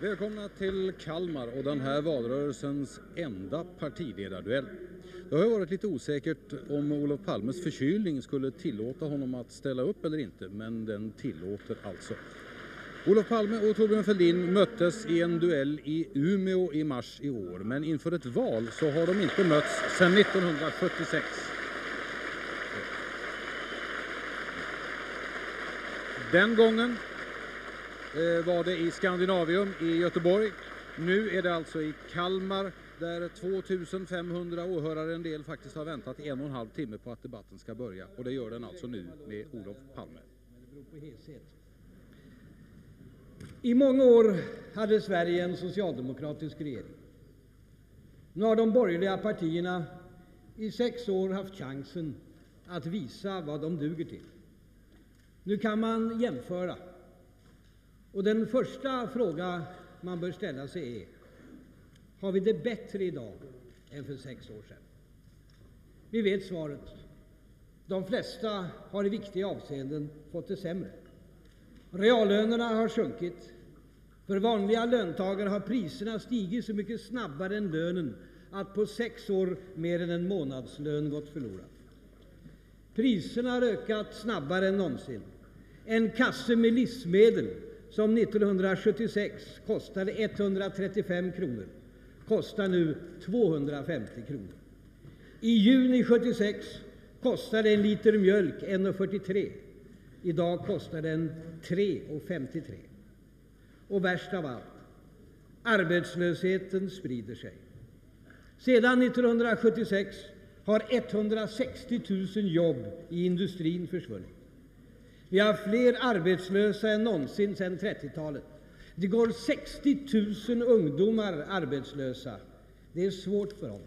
Välkomna till Kalmar och den här valrörelsens enda partiledarduell. Det har ju varit lite osäkert om Olof Palmes förkylning skulle tillåta honom att ställa upp eller inte, men den tillåter alltså. Olof Palme och Thorbjörn Fälldin möttes i en duell i Umeå i mars i år, men inför ett val så har de inte mötts sedan 1976. Den gången Eh, var det i Skandinavium i Göteborg. Nu är det alltså i Kalmar där 2500 åhörare, en del faktiskt har väntat i en och en halv timme på att debatten ska börja. Och det gör den alltså nu med Olof Palme. I många år hade Sverige en socialdemokratisk regering. Nu har de borgerliga partierna i sex år haft chansen att visa vad de duger till. Nu kan man jämföra. Och den första fråga man bör ställa sig är, har vi det bättre idag än för sex år sedan? Vi vet svaret. De flesta har i viktiga avseenden fått det sämre. Reallönerna har sjunkit. För vanliga löntagare har priserna stigit så mycket snabbare än lönen att på sex år mer än en månadslön gått förlorad. Priserna har ökat snabbare än någonsin. En kasse med livsmedel som 1976 kostade 135 kronor kostar nu 250 kronor. I juni 1976 kostade en liter mjölk 1,43. I dag kostar den 3,53. Och värst av allt, arbetslösheten sprider sig. Sedan 1976 har 160 000 jobb i industrin försvunnit. Vi har fler arbetslösa än någonsin sedan 30-talet. Det går 60 000 ungdomar arbetslösa. Det är svårt för dem.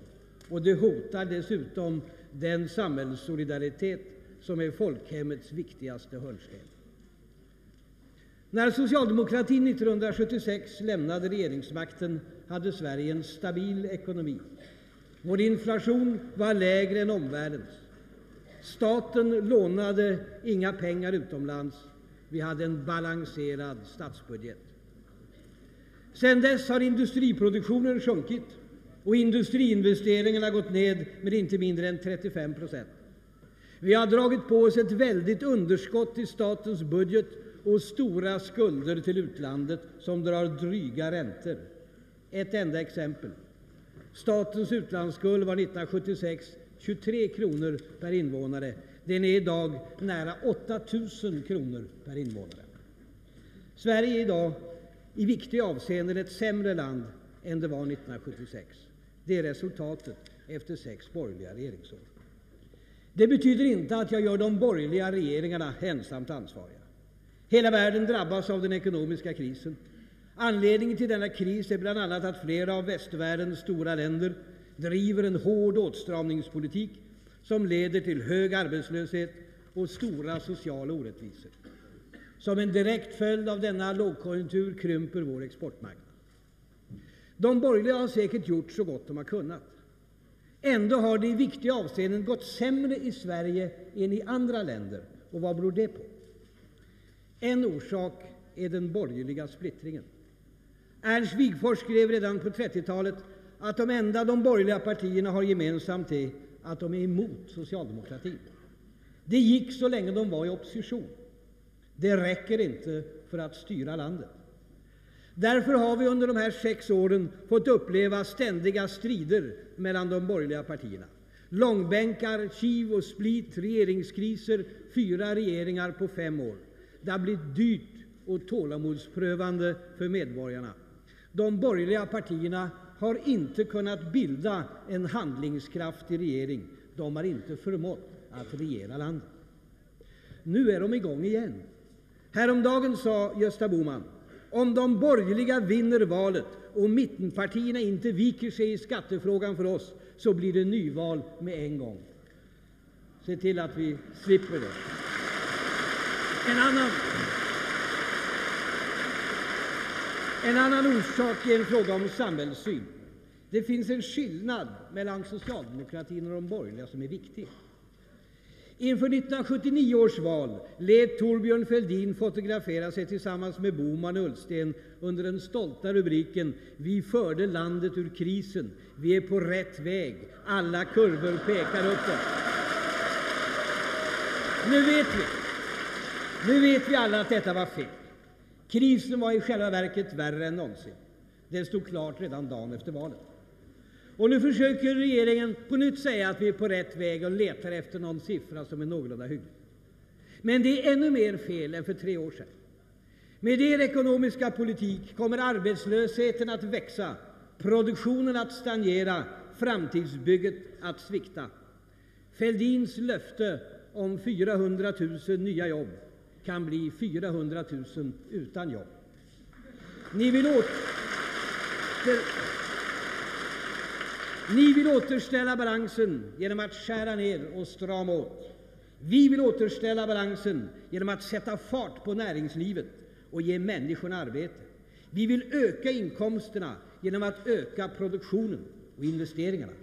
Och det hotar dessutom den samhällssolidaritet som är folkhemmets viktigaste hörnsten. När socialdemokratin 1976 lämnade regeringsmakten hade Sverige en stabil ekonomi. Vår inflation var lägre än omvärldens. Staten lånade inga pengar utomlands. Vi hade en balanserad statsbudget. Sedan dess har industriproduktionen sjunkit och industriinvesteringarna gått ned med inte mindre än 35 procent. Vi har dragit på oss ett väldigt underskott i statens budget och stora skulder till utlandet som drar dryga räntor. Ett enda exempel. Statens utlandsskuld var 1976 23 kronor per invånare. Den är idag nära 8 000 kronor per invånare. Sverige är idag i viktiga avseenden ett sämre land än det var 1976. Det är resultatet efter sex borgerliga regeringsår. Det betyder inte att jag gör de borgerliga regeringarna ensamt ansvariga. Hela världen drabbas av den ekonomiska krisen. Anledningen till denna kris är bland annat att flera av västvärldens stora länder driver en hård åtstramningspolitik som leder till hög arbetslöshet och stora sociala orättvisor. Som en direkt följd av denna lågkonjunktur krymper vår exportmarknad. De borgerliga har säkert gjort så gott de har kunnat. Ändå har det i viktiga avseenden gått sämre i Sverige än i andra länder. Och vad beror det på? En orsak är den borgerliga splittringen. Ernst Wigforss skrev redan på 30-talet att de enda de borgerliga partierna har gemensamt är att de är emot socialdemokratin. Det gick så länge de var i opposition. Det räcker inte för att styra landet. Därför har vi under de här sex åren fått uppleva ständiga strider mellan de borgerliga partierna. Långbänkar, kiv och split, regeringskriser, fyra regeringar på fem år. Det har blivit dyrt och tålamodsprövande för medborgarna. De borgerliga partierna har inte kunnat bilda en handlingskraftig regering. De har inte förmått att regera landet. Nu är de igång igen. Häromdagen sa Gösta Bohman om de borgerliga vinner valet och mittenpartierna inte viker sig i skattefrågan för oss så blir det nyval med en gång. Se till att vi slipper det. En annan, en annan orsak är en fråga om samhällssyn. Det finns en skillnad mellan socialdemokratin och de borgerliga som är viktig. Inför 1979 års val lät Thorbjörn Fälldin fotografera sig tillsammans med Bohman och Ullsten under den stolta rubriken ”Vi förde landet ur krisen. Vi är på rätt väg. Alla kurvor pekar uppåt”. Nu vet vi, nu vet vi alla att detta var fel. Krisen var i själva verket värre än någonsin. Det stod klart redan dagen efter valet. Och nu försöker regeringen på nytt säga att vi är på rätt väg och letar efter någon siffra som är någorlunda hygglig. Men det är ännu mer fel än för tre år sedan. Med er ekonomiska politik kommer arbetslösheten att växa, produktionen att stagnera, framtidsbygget att svikta. Fälldins löfte om 400 000 nya jobb kan bli 400 000 utan jobb. Ni vill åter... Ni vill återställa balansen genom att skära ner och strama åt. Vi vill återställa balansen genom att sätta fart på näringslivet och ge människorna arbete. Vi vill öka inkomsterna genom att öka produktionen och investeringarna.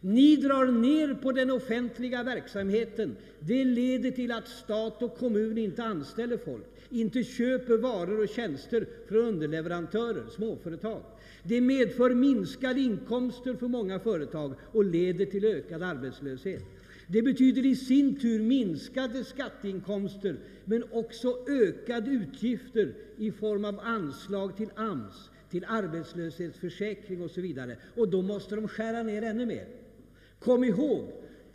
Ni drar ner på den offentliga verksamheten. Det leder till att stat och kommun inte anställer folk, inte köper varor och tjänster från underleverantörer, småföretag. Det medför minskade inkomster för många företag och leder till ökad arbetslöshet. Det betyder i sin tur minskade skatteinkomster men också ökade utgifter i form av anslag till AMS, till arbetslöshetsförsäkring osv. Och då måste de skära ner ännu mer. Kom ihåg,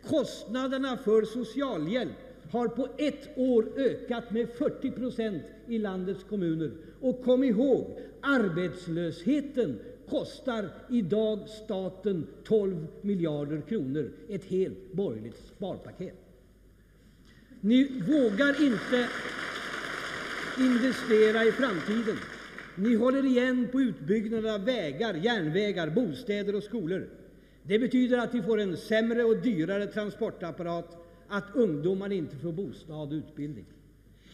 kostnaderna för socialhjälp har på ett år ökat med 40 procent i landets kommuner. Och kom ihåg, arbetslösheten kostar idag staten 12 miljarder kronor, ett helt borgerligt sparpaket. Ni vågar inte investera i framtiden. Ni håller igen på utbyggnaden av vägar, järnvägar, bostäder och skolor. Det betyder att vi får en sämre och dyrare transportapparat, att ungdomarna inte får bostad och utbildning.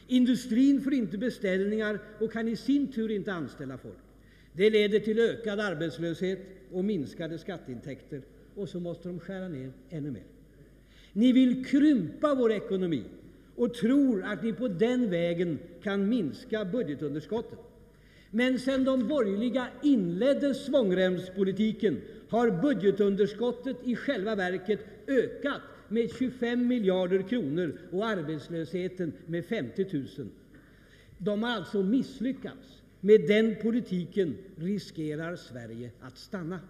Industrin får inte beställningar och kan i sin tur inte anställa folk. Det leder till ökad arbetslöshet och minskade skatteintäkter. Och så måste de skära ner ännu mer. Ni vill krympa vår ekonomi och tror att ni på den vägen kan minska budgetunderskottet. Men sedan de borgerliga inledde svångremspolitiken har budgetunderskottet i själva verket ökat med 25 miljarder kronor och arbetslösheten med 50 000. De har alltså misslyckats. Med den politiken riskerar Sverige att stanna.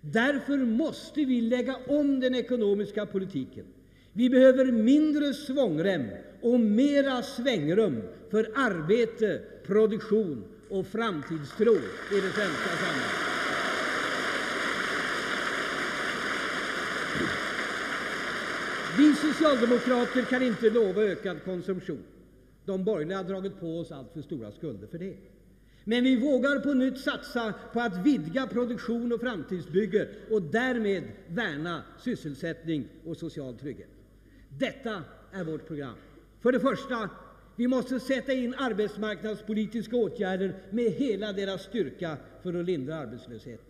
Därför måste vi lägga om den ekonomiska politiken. Vi behöver mindre svångrem och mera svängrum för arbete, produktion och framtidstro i det svenska samhället. Vi socialdemokrater kan inte lova ökad konsumtion. De borgerliga har dragit på oss alltför stora skulder för det. Men vi vågar på nytt satsa på att vidga produktion och framtidsbygge och därmed värna sysselsättning och social trygghet. Detta är vårt program. För det första, vi måste sätta in arbetsmarknadspolitiska åtgärder med hela deras styrka för att lindra arbetslösheten.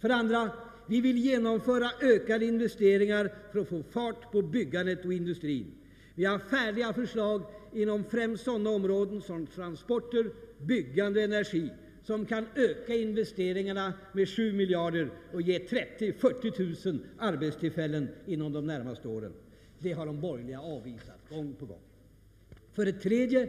För det andra, vi vill genomföra ökade investeringar för att få fart på byggandet och industrin. Vi har färdiga förslag inom främst sådana områden som transporter, byggande och energi som kan öka investeringarna med 7 miljarder och ge 30 000-40 000 arbetstillfällen inom de närmaste åren. Det har de borgerliga avvisat gång på gång. För det tredje,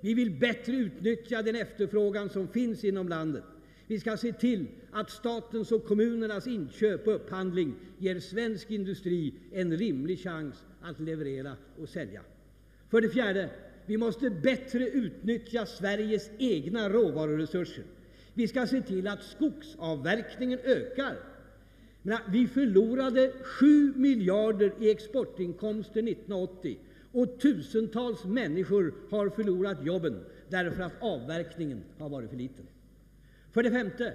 vi vill bättre utnyttja den efterfrågan som finns inom landet. Vi skall se till att statens och kommunernas inköp och upphandling ger svensk industri en rimlig chans att leverera och sälja. För det fjärde, vi måste bättre utnyttja Sveriges egna råvaruresurser. Vi skall se till att skogsavverkningen ökar. Vi förlorade 7 miljarder i exportinkomster 1980 och tusentals människor har förlorat jobben därför att avverkningen har varit för liten. För det femte,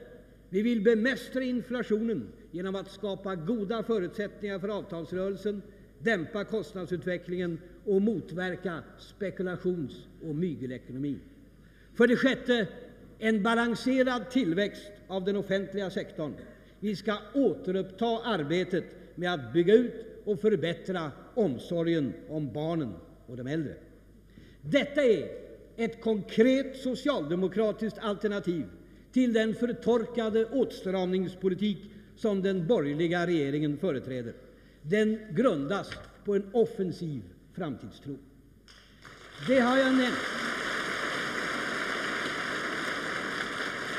vi vill bemästra inflationen genom att skapa goda förutsättningar för avtalsrörelsen, dämpa kostnadsutvecklingen och motverka spekulations och mygelekonomi. För det sjätte, en balanserad tillväxt av den offentliga sektorn. Vi ska återuppta arbetet med att bygga ut och förbättra omsorgen om barnen och de äldre. Detta är ett konkret socialdemokratiskt alternativ till den förtorkade åtstramningspolitik som den borgerliga regeringen företräder. Den grundas på en offensiv framtidstro. Det har jag nämnt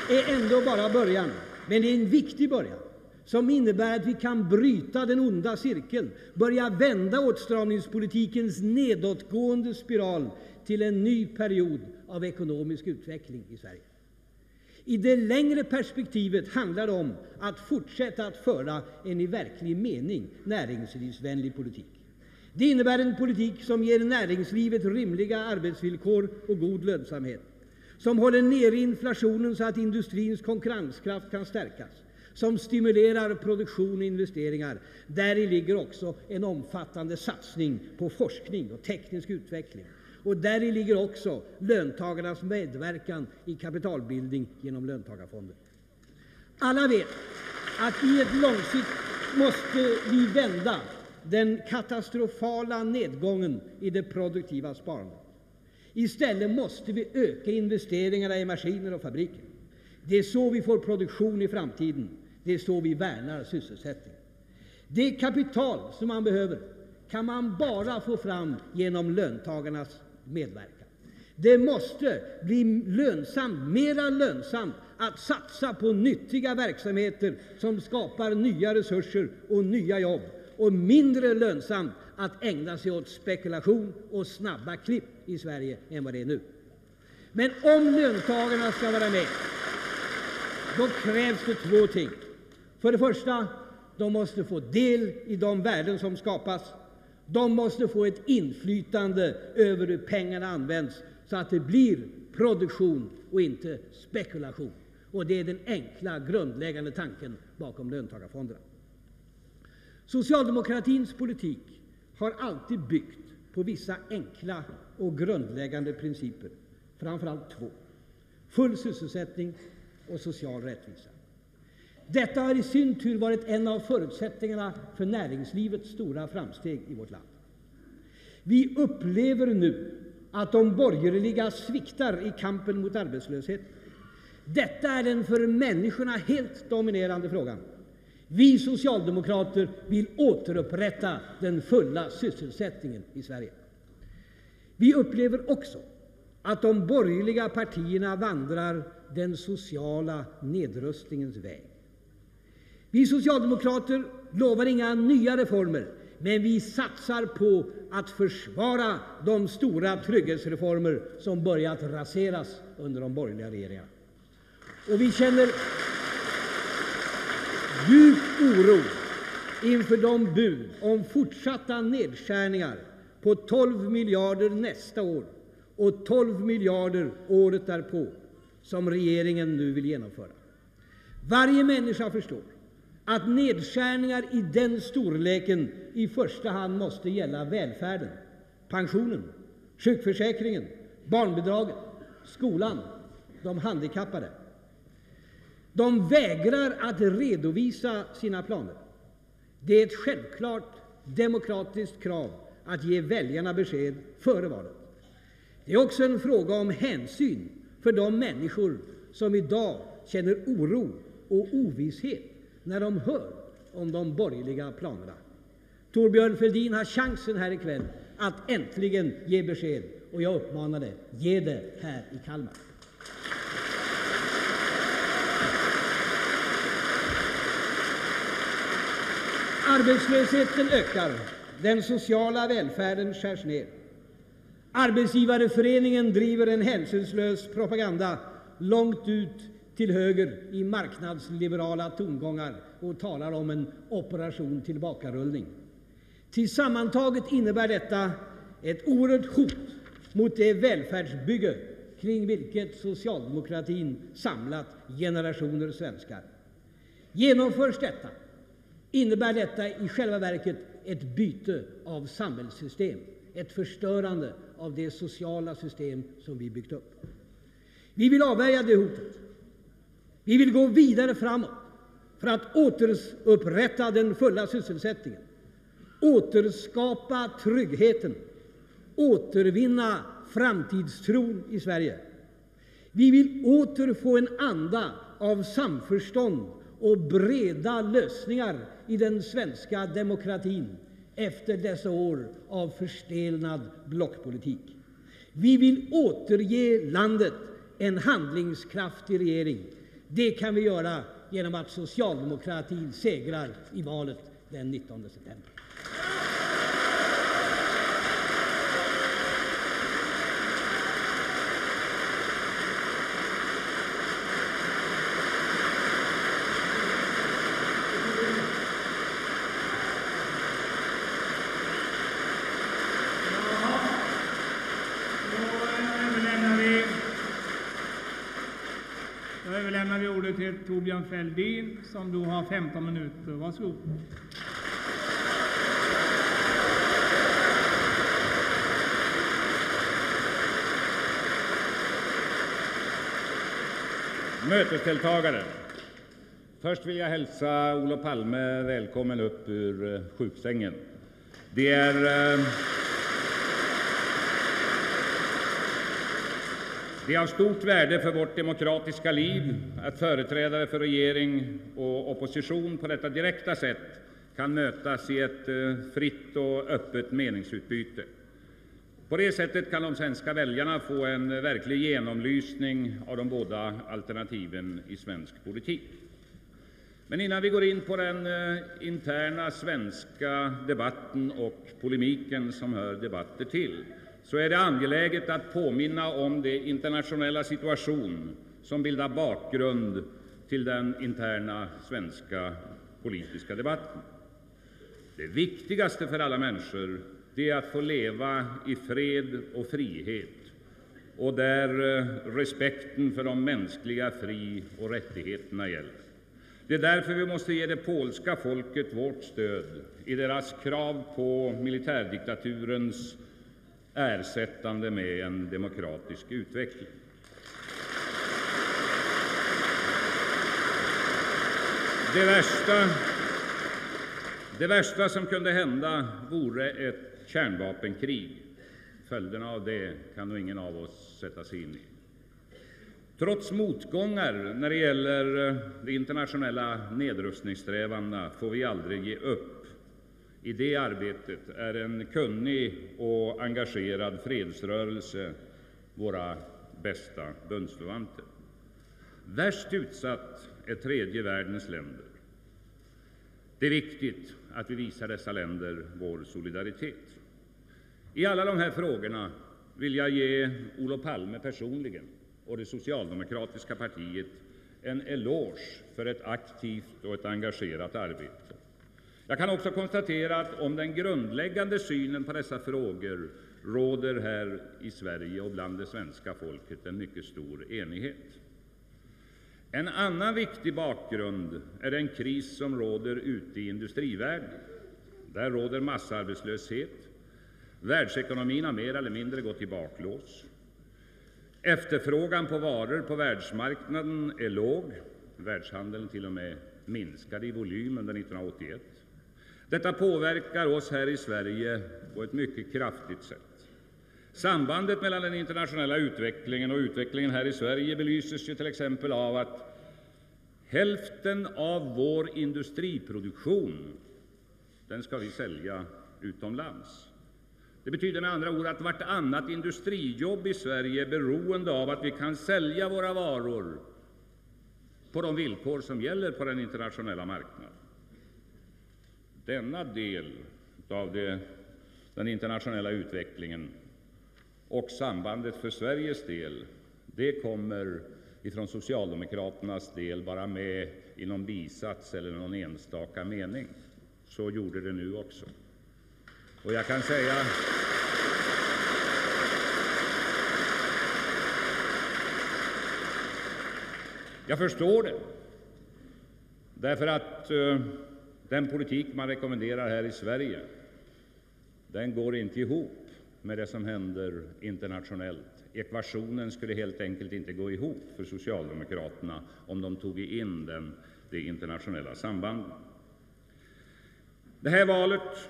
är ändå bara början, men det är en viktig början som innebär att vi kan bryta den onda cirkeln, börja vända åtstramningspolitikens nedåtgående spiral till en ny period av ekonomisk utveckling i Sverige. I det längre perspektivet handlar det om att fortsätta att föra en i verklig mening näringslivsvänlig politik. Det innebär en politik som ger näringslivet rimliga arbetsvillkor och god lönsamhet, som håller nere inflationen så att industrins konkurrenskraft kan stärkas, som stimulerar produktion och investeringar. Däri ligger också en omfattande satsning på forskning och teknisk utveckling. Och däri ligger också löntagarnas medverkan i kapitalbildning genom löntagarfonder. Alla vet att i ett långsiktigt måste vi vända den katastrofala nedgången i det produktiva sparandet. I stället måste vi öka investeringarna i maskiner och fabriker. Det är så vi får produktion i framtiden. Det är så vi värnar sysselsättningen. Det kapital som man behöver kan man bara få fram genom löntagarnas medverkan. Det måste bli lönsamt, mera lönsamt att satsa på nyttiga verksamheter som skapar nya resurser och nya jobb och mindre lönsamt att ägna sig åt spekulation och snabba klipp i Sverige än vad det är nu. Men om löntagarna ska vara med, då krävs det två ting. För det första, de måste få del i de värden som skapas. De måste få ett inflytande över hur pengarna används så att det blir produktion och inte spekulation. Och det är den enkla, grundläggande tanken bakom löntagarfonderna. Socialdemokratins politik har alltid byggt på vissa enkla och grundläggande principer, framför allt två. Full sysselsättning och social rättvisa. Detta har i sin tur varit en av förutsättningarna för näringslivets stora framsteg i vårt land. Vi upplever nu att de borgerliga sviktar i kampen mot arbetslösheten. Detta är den för människorna helt dominerande frågan. Vi socialdemokrater vill återupprätta den fulla sysselsättningen i Sverige. Vi upplever också att de borgerliga partierna vandrar den sociala nedrustningens väg. Vi socialdemokrater lovar inga nya reformer, men vi satsar på att försvara de stora trygghetsreformer som börjat raseras under de borgerliga regeringarna. Och vi känner djup oro inför de bud om fortsatta nedskärningar på 12 miljarder nästa år och 12 miljarder året därpå som regeringen nu vill genomföra. Varje människa förstår att nedskärningar i den storleken i första hand måste gälla välfärden, pensionen, sjukförsäkringen, barnbidragen, skolan, de handikappade. De vägrar att redovisa sina planer. Det är ett självklart demokratiskt krav att ge väljarna besked före valet. Det är också en fråga om hänsyn för de människor som i dag känner oro och ovisshet när de hör om de borgerliga planerna. Torbjörn Fälldin har chansen här ikväll att äntligen ge besked och jag uppmanar dig, ge det här i Kalmar. Arbetslösheten ökar, den sociala välfärden skärs ner. Arbetsgivareföreningen driver en hänsynslös propaganda långt ut till höger i marknadsliberala tongångar och talar om en operation tillbakarullning. Tillsammantaget innebär detta ett oerhört hot mot det välfärdsbygge kring vilket socialdemokratin samlat generationer svenskar. Genomförs detta innebär detta i själva verket ett byte av samhällssystem, ett förstörande av det sociala system som vi byggt upp. Vi vill avvärja det hotet. Vi vill gå vidare framåt för att återupprätta den fulla sysselsättningen. återskapa tryggheten, återvinna framtidstron i Sverige. Vi vill åter få en anda av samförstånd och breda lösningar i den svenska demokratin efter dessa år av förstelnad blockpolitik. Vi vill återge landet en handlingskraftig regering. Det kan vi göra genom att socialdemokratin segrar i valet den 19 september. Då överlämnar vi ordet till Torbjörn Fälldin som då har 15 minuter. Varsågod. Mötesdeltagare! Först vill jag hälsa Olof Palme välkommen upp ur eh, sjuksängen. Det är, eh, det är av stort värde för vårt demokratiska liv att företrädare för regering och opposition på detta direkta sätt kan mötas i ett eh, fritt och öppet meningsutbyte. På det sättet kan de svenska väljarna få en verklig genomlysning av de båda alternativen i svensk politik. Men innan vi går in på den eh, interna svenska debatten och polemiken som hör debatter till, så är det angeläget att påminna om den internationella situation som bildar bakgrund till den interna svenska politiska debatten. Det viktigaste för alla människor det är att få leva i fred och frihet och där eh, respekten för de mänskliga fri och rättigheterna gäller. Det är därför vi måste ge det polska folket vårt stöd i deras krav på militärdiktaturens ersättande med en demokratisk utveckling. Det värsta, det värsta som kunde hända vore ett kärnvapenkrig. Följderna av det kan nog ingen av oss sätta sig in i. Trots motgångar när det gäller de internationella nedrustningssträvandena får vi aldrig ge upp. I det arbetet är en kunnig och engagerad fredsrörelse våra bästa bundsförvanter. Värst utsatt är tredje världens länder. Det är viktigt att vi visar dessa länder vår solidaritet. I alla de här frågorna vill jag ge Olof Palme personligen och det socialdemokratiska partiet en eloge för ett aktivt och ett engagerat arbete. Jag kan också konstatera att om den grundläggande synen på dessa frågor råder här i Sverige och bland det svenska folket en mycket stor enighet. En annan viktig bakgrund är den kris som råder ute i industrivärlden. Där råder massarbetslöshet. Världsekonomin har mer eller mindre gått i baklås. Efterfrågan på varor på världsmarknaden är låg. Världshandeln till och med minskade i volym under 1981. Detta påverkar oss här i Sverige på ett mycket kraftigt sätt. Sambandet mellan den internationella utvecklingen och utvecklingen här i Sverige belyses ju till exempel av att hälften av vår industriproduktion den ska vi sälja utomlands. Det betyder med andra ord att vartannat industrijobb i Sverige är beroende av att vi kan sälja våra varor på de villkor som gäller på den internationella marknaden. Denna del av det, den internationella utvecklingen och sambandet för Sveriges del, det kommer ifrån Socialdemokraternas del bara med i någon bisats eller någon enstaka mening. Så gjorde det nu också. Och jag kan säga Jag förstår det. Den politik man rekommenderar här i Sverige, den går inte ihop med det som händer internationellt. Ekvationen skulle helt enkelt inte gå ihop för Socialdemokraterna om de tog in den, det internationella sambandet. Det här valet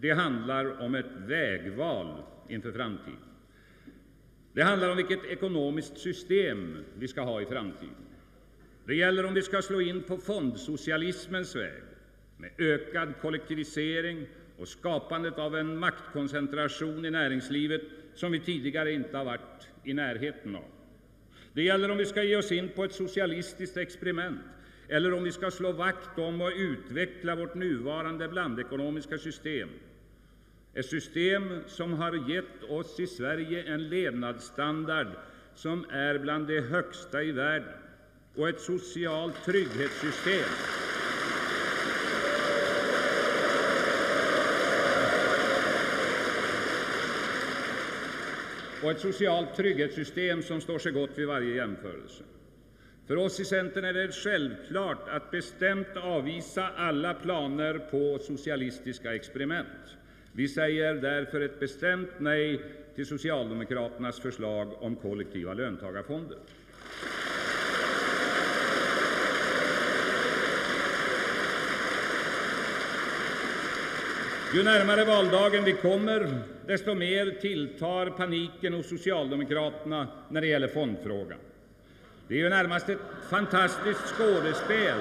det handlar om ett vägval inför framtiden. Det handlar om vilket ekonomiskt system vi ska ha i framtiden. Det gäller om vi ska slå in på fondsocialismens väg med ökad kollektivisering och skapandet av en maktkoncentration i näringslivet som vi tidigare inte har varit i närheten av. Det gäller om vi ska ge oss in på ett socialistiskt experiment eller om vi ska slå vakt om och utveckla vårt nuvarande blandekonomiska system. Ett system som har gett oss i Sverige en levnadsstandard som är bland de högsta i världen och ett socialt trygghetssystem och ett socialt trygghetssystem som står sig gott vid varje jämförelse. För oss i Centern är det självklart att bestämt avvisa alla planer på socialistiska experiment. Vi säger därför ett bestämt nej till Socialdemokraternas förslag om kollektiva löntagarfonder. Ju närmare valdagen vi kommer, desto mer tilltar paniken hos Socialdemokraterna när det gäller fondfrågan. Det är ju närmast ett fantastiskt skådespel.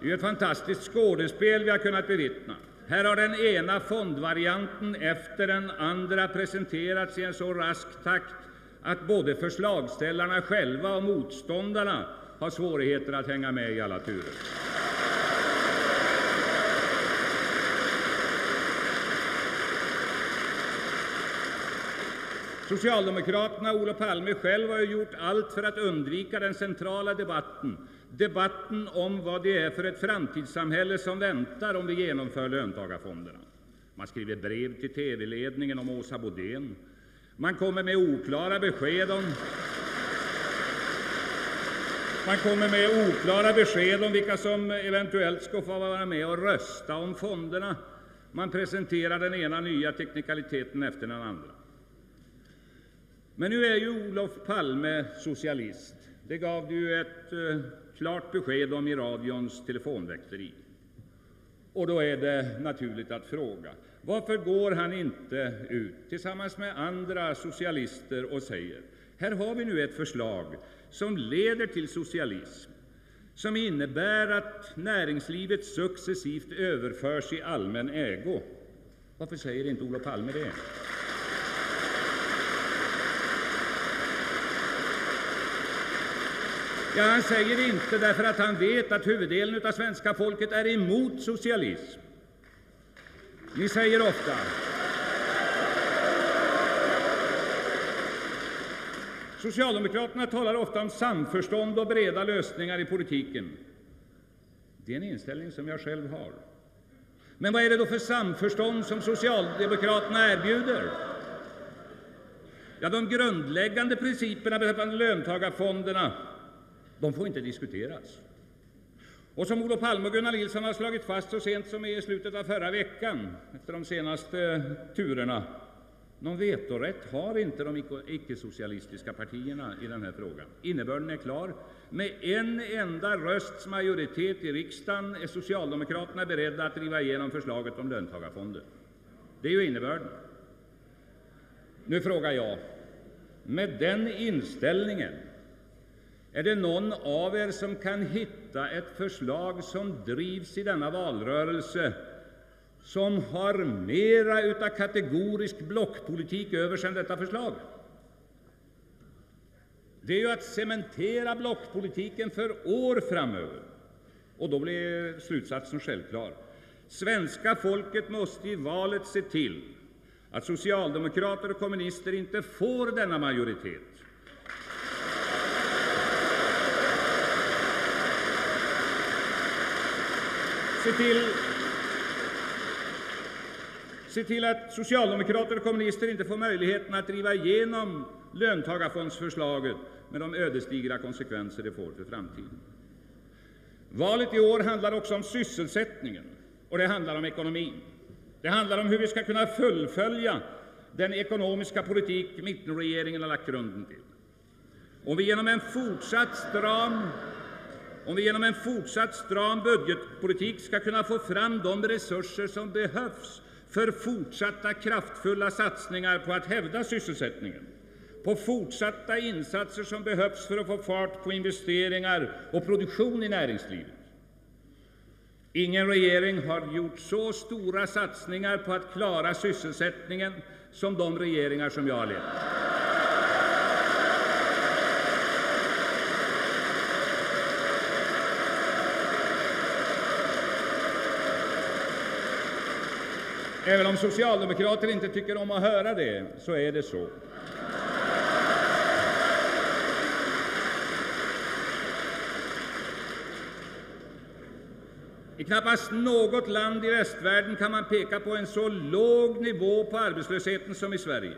Det är ett fantastiskt skådespel vi har kunnat bevittna. Här har den ena fondvarianten efter den andra presenterats i en så rask takt att både förslagställarna själva och motståndarna har svårigheter att hänga med i alla turer. Socialdemokraterna och Olof Palme själv har ju gjort allt för att undvika den centrala debatten, debatten om vad det är för ett framtidssamhälle som väntar om vi genomför löntagarfonderna. Man skriver brev till TV-ledningen om Åsa Bodén. Man kommer med oklara besked om man kommer med oklara besked om vilka som eventuellt ska få vara med och rösta om fonderna. Man presenterar den ena nya teknikaliteten efter den andra. Men nu är ju Olof Palme socialist. Det gav du ett eh, klart besked om i radions telefonväkteri. Och då är det naturligt att fråga varför går han inte ut tillsammans med andra socialister och säger här har vi nu ett förslag som leder till socialism, som innebär att näringslivet successivt överförs i allmän ägo. Varför säger inte Olof Palme det? Ja, han säger det inte därför att han vet att huvuddelen av svenska folket är emot socialism. Ni säger ofta Socialdemokraterna talar ofta om samförstånd och breda lösningar i politiken. Det är en inställning som jag själv har. Men vad är det då för samförstånd som Socialdemokraterna erbjuder? Ja, de grundläggande principerna beträffande löntagarfonderna de får inte diskuteras. Och som Olof Palme och Gunnar Nilsson har slagit fast så sent som i slutet av förra veckan, efter de senaste eh, turerna, någon vetorätt har inte de icke-socialistiska partierna i den här frågan. Innebörden är klar. Med en enda rösts majoritet i riksdagen är Socialdemokraterna beredda att driva igenom förslaget om löntagarfonder. Det är ju innebörden. Nu frågar jag, med den inställningen är det någon av er som kan hitta ett förslag som drivs i denna valrörelse som har mera utav kategorisk blockpolitik över sig än detta förslag? Det är ju att cementera blockpolitiken för år framöver. Och då blir slutsatsen självklar. Svenska folket måste i valet se till att socialdemokrater och kommunister inte får denna majoritet. Se till, se till att socialdemokrater och kommunister inte får möjligheten att driva igenom löntagarfondsförslaget med de ödesdigra konsekvenser det får för framtiden. Valet i år handlar också om sysselsättningen och det handlar om ekonomin. Det handlar om hur vi ska kunna fullfölja den ekonomiska politik mittenregeringen har lagt grunden till. Om vi genom en fortsatt stram om vi genom en fortsatt stram budgetpolitik ska kunna få fram de resurser som behövs för fortsatta kraftfulla satsningar på att hävda sysselsättningen, på fortsatta insatser som behövs för att få fart på investeringar och produktion i näringslivet. Ingen regering har gjort så stora satsningar på att klara sysselsättningen som de regeringar som jag har lett. Även om socialdemokrater inte tycker om att höra det, så är det så. I knappast något land i västvärlden kan man peka på en så låg nivå på arbetslösheten som i Sverige.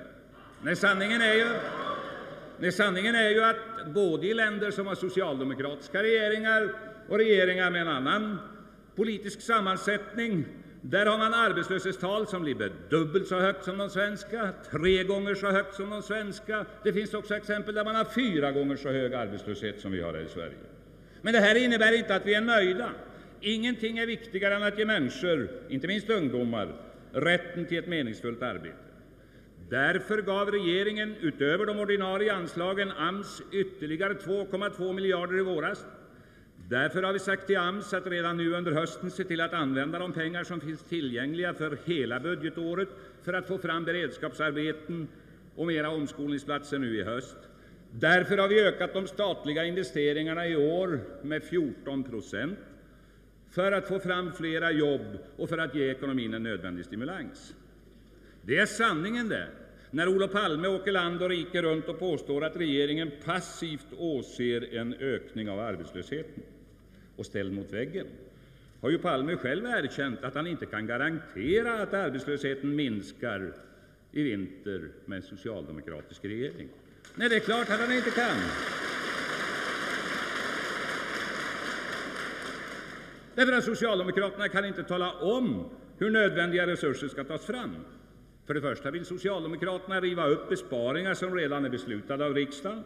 Nej, sanningen är ju, nej, sanningen är ju att både i länder som har socialdemokratiska regeringar och regeringar med en annan politisk sammansättning där har man arbetslöshetstal som ligger dubbelt så högt som de svenska, tre gånger så högt som de svenska. Det finns också exempel där man har fyra gånger så hög arbetslöshet som vi har här i Sverige. Men det här innebär inte att vi är nöjda. Ingenting är viktigare än att ge människor, inte minst ungdomar, rätten till ett meningsfullt arbete. Därför gav regeringen utöver de ordinarie anslagen AMS ytterligare 2,2 miljarder i våras. Därför har vi sagt till AMS att redan nu under hösten se till att använda de pengar som finns tillgängliga för hela budgetåret för att få fram beredskapsarbeten och mera omskolningsplatser nu i höst. Därför har vi ökat de statliga investeringarna i år med 14 procent för att få fram flera jobb och för att ge ekonomin en nödvändig stimulans. Det är sanningen det, när Olof Palme åker land och rike runt och påstår att regeringen passivt åser en ökning av arbetslösheten. Och ställd mot väggen har ju Palme själv erkänt att han inte kan garantera att arbetslösheten minskar i vinter med en socialdemokratisk regering. Nej, det är klart att han inte kan. Därför att Socialdemokraterna kan inte tala om hur nödvändiga resurser ska tas fram. För det första vill Socialdemokraterna riva upp besparingar som redan är beslutade av riksdagen.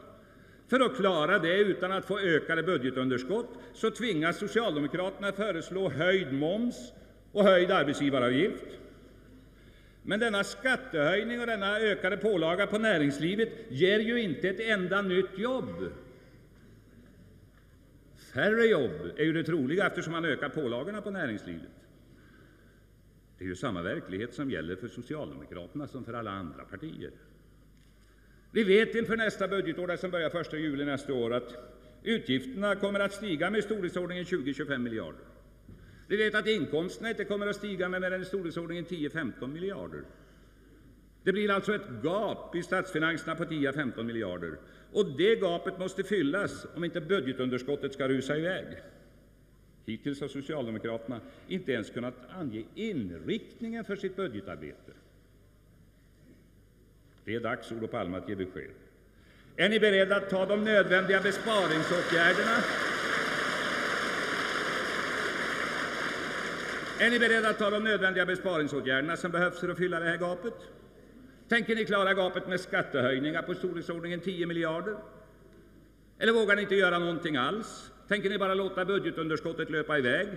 För att klara det utan att få ökade budgetunderskott så tvingas Socialdemokraterna föreslå höjd moms och höjd arbetsgivaravgift. Men denna skattehöjning och denna ökade pålaga på näringslivet ger ju inte ett enda nytt jobb. Färre jobb är ju det troliga eftersom man ökar pålagorna på näringslivet. Det är ju samma verklighet som gäller för Socialdemokraterna som för alla andra partier. Vi vet inför nästa budgetår, det som börjar 1 juli nästa år, att utgifterna kommer att stiga med i storleksordningen 20-25 miljarder. Vi vet att inkomsterna inte kommer att stiga med mer än i storleksordningen 10-15 miljarder. Det blir alltså ett gap i statsfinanserna på 10-15 miljarder. Och det gapet måste fyllas om inte budgetunderskottet ska rusa iväg. Hittills har Socialdemokraterna inte ens kunnat ange inriktningen för sitt budgetarbete. Det är dags, Olof Palme, att ge besked. Är ni beredda att ta de nödvändiga besparingsåtgärderna? Är ni beredda att ta de nödvändiga besparingsåtgärderna som behövs för att fylla det här gapet? Tänker ni klara gapet med skattehöjningar på storleksordningen 10 miljarder? Eller vågar ni inte göra någonting alls? Tänker ni bara låta budgetunderskottet löpa iväg?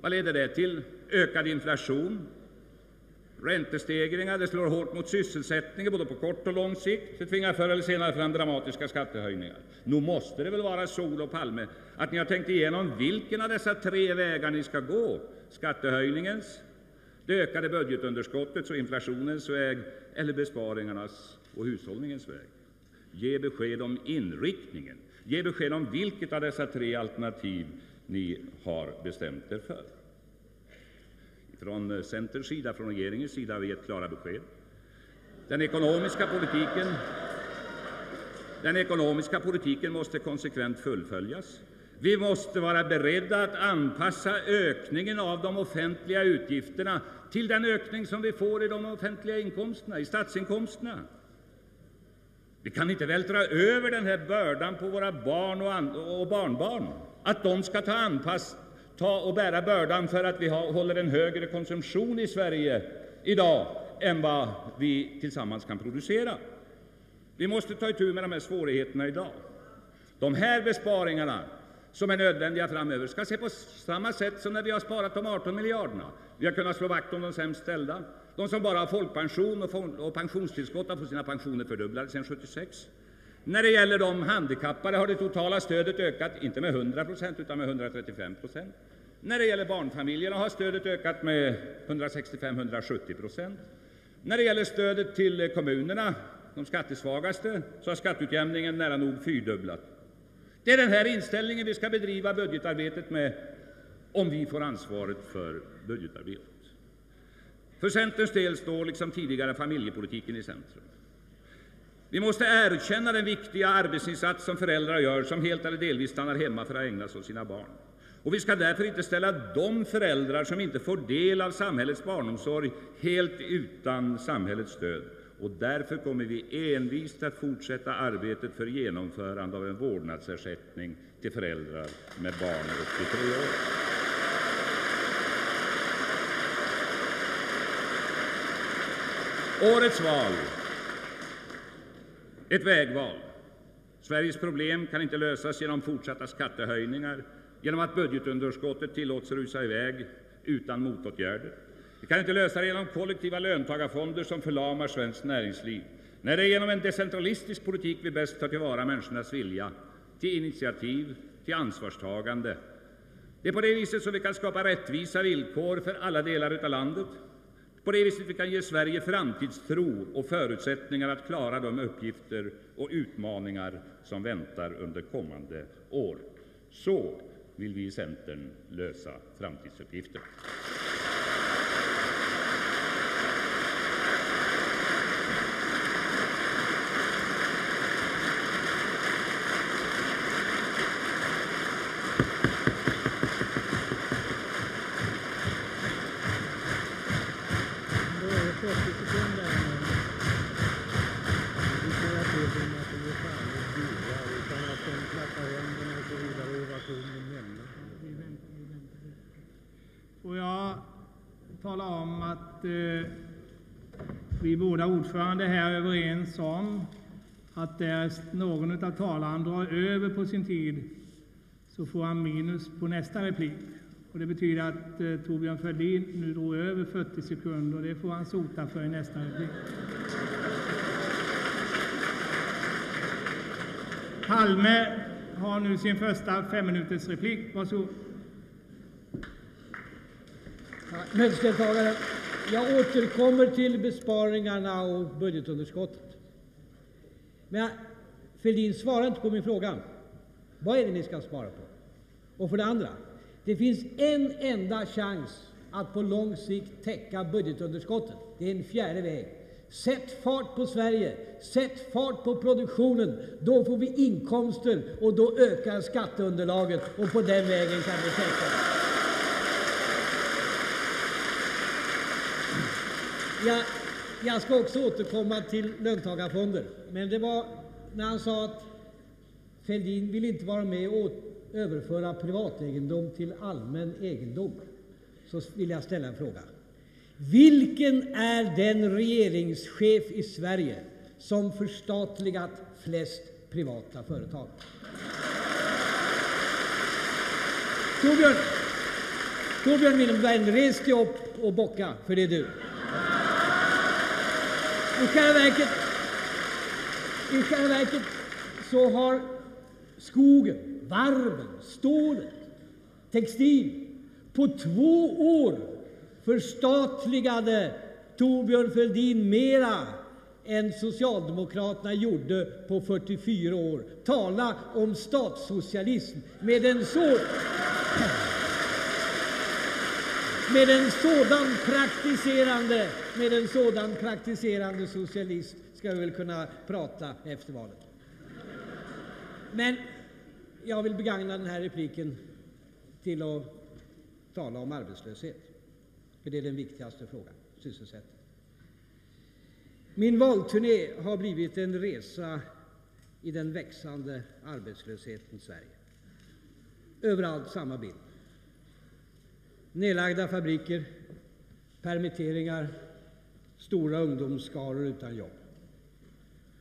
Vad leder det till? Ökad inflation, räntestegringar, det slår hårt mot sysselsättningen både på kort och lång sikt. Det tvingar förr eller senare fram dramatiska skattehöjningar. Nog måste det väl vara så, Olof Palme, att ni har tänkt igenom vilken av dessa tre vägar ni ska gå? Skattehöjningens, det ökade budgetunderskottets och inflationens väg eller besparingarnas och hushållningens väg? Ge besked om inriktningen. Ge besked om vilket av dessa tre alternativ ni har bestämt er för. Från eh, Centerns sida, från regeringens sida, har vi gett klara besked. Den ekonomiska politiken, den ekonomiska politiken måste konsekvent fullföljas. Vi måste vara beredda att anpassa ökningen av de offentliga utgifterna till den ökning som vi får i de offentliga inkomsterna, i statsinkomsterna. Vi kan inte vältra över den här bördan på våra barn och, och barnbarn, att de ska ta, anpass, ta och bära bördan för att vi har, håller en högre konsumtion i Sverige idag än vad vi tillsammans kan producera. Vi måste ta itu med de här svårigheterna idag. De här besparingarna som är nödvändiga framöver ska se på samma sätt som när vi har sparat de 18 miljarderna. Vi har kunnat slå vakt om de sämst ställda. De som bara har folkpension och, pensionstillskott har fått sina pensioner fördubblade sedan 1976. När det gäller de handikappade har det totala stödet ökat, inte med 100 procent, utan med 135 procent. När det gäller barnfamiljerna har stödet ökat med 165-170 procent. När det gäller stödet till kommunerna, de skattesvagaste, så har skatteutjämningen nära nog fyrdubblat. Det är den här inställningen vi ska bedriva budgetarbetet med, om vi får ansvaret för budgetarbetet. För Centerns del står liksom tidigare familjepolitiken i centrum. Vi måste erkänna den viktiga arbetsinsats som föräldrar gör som helt eller delvis stannar hemma för att ägna sig åt sina barn. Och vi ska därför inte ställa de föräldrar som inte får del av samhällets barnomsorg helt utan samhällets stöd. Och därför kommer vi envist att fortsätta arbetet för genomförande av en vårdnadsersättning till föräldrar med barn upp till tre år. Årets val ett vägval. Sveriges problem kan inte lösas genom fortsatta skattehöjningar, genom att budgetunderskottet tillåts rusa iväg utan motåtgärder. Vi kan inte lösa det genom kollektiva löntagarfonder som förlamar svenskt näringsliv. Nej, det är genom en decentralistisk politik vi bäst tar tillvara människornas vilja till initiativ, till ansvarstagande. Det är på det viset som vi kan skapa rättvisa villkor för alla delar av landet. På det viset vi kan ge Sverige framtidstro och förutsättningar att klara de uppgifter och utmaningar som väntar under kommande år. Så vill vi i Centern lösa framtidsuppgifterna. Ordförande här överens om att därest någon av talarna drar över på sin tid så får han minus på nästa replik. Och det betyder att eh, Torbjörn Fälldin nu drog över 40 sekunder och det får han sota för i nästa replik. Palme har nu sin första femminutersreplik. Varsågod. Mötesdeltagare. Jag återkommer till besparingarna och budgetunderskottet. Men Fälldin svarar inte på min fråga. Vad är det ni ska spara på? Och för det andra, det finns en enda chans att på lång sikt täcka budgetunderskottet. Det är en fjärde väg. Sätt fart på Sverige, sätt fart på produktionen. Då får vi inkomster och då ökar skatteunderlaget och på den vägen kan vi täcka Jag, jag ska också återkomma till löntagarfonder. Men det var när han sa att Fälldin vill inte vara med och överföra privategendom till allmän egendom. Så vill jag ställa en fråga. Vilken är den regeringschef i Sverige som förstatligat flest privata företag? Torbjörn, Torbjörn Wilhelmsberg, res dig upp och bocka, för det är du. I själva verket, i själva verket så har skogen, varven, stålet, textil på två år förstatligade Torbjörn Fälldin mera än Socialdemokraterna gjorde på 44 år. Tala om statssocialism med en så med en sådan praktiserande, med en sådan praktiserande socialist ska vi väl kunna prata efter valet. Men jag vill begagna den här repliken till att tala om arbetslöshet, för det är den viktigaste frågan, sysselsättning. Min valturné har blivit en resa i den växande arbetslöshetens Sverige. Överallt samma bild. Nedlagda fabriker, permitteringar, stora ungdomsskaror utan jobb.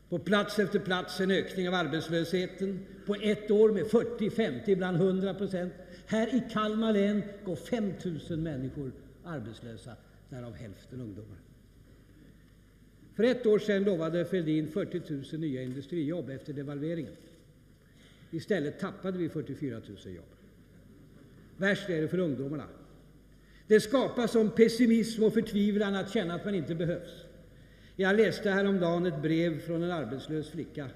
På plats efter plats en ökning av arbetslösheten. På ett år med 40, 50, ibland 100 procent. Här i Kalmar län går 5 000 människor arbetslösa, därav hälften ungdomar. För ett år sedan lovade Fälldin 40 000 nya industrijobb efter devalveringen. I stället tappade vi 44 000 jobb. Värst är det för ungdomarna. Det skapas som pessimism och förtvivlan att känna att man inte behövs. Jag läste häromdagen ett brev från en arbetslös flicka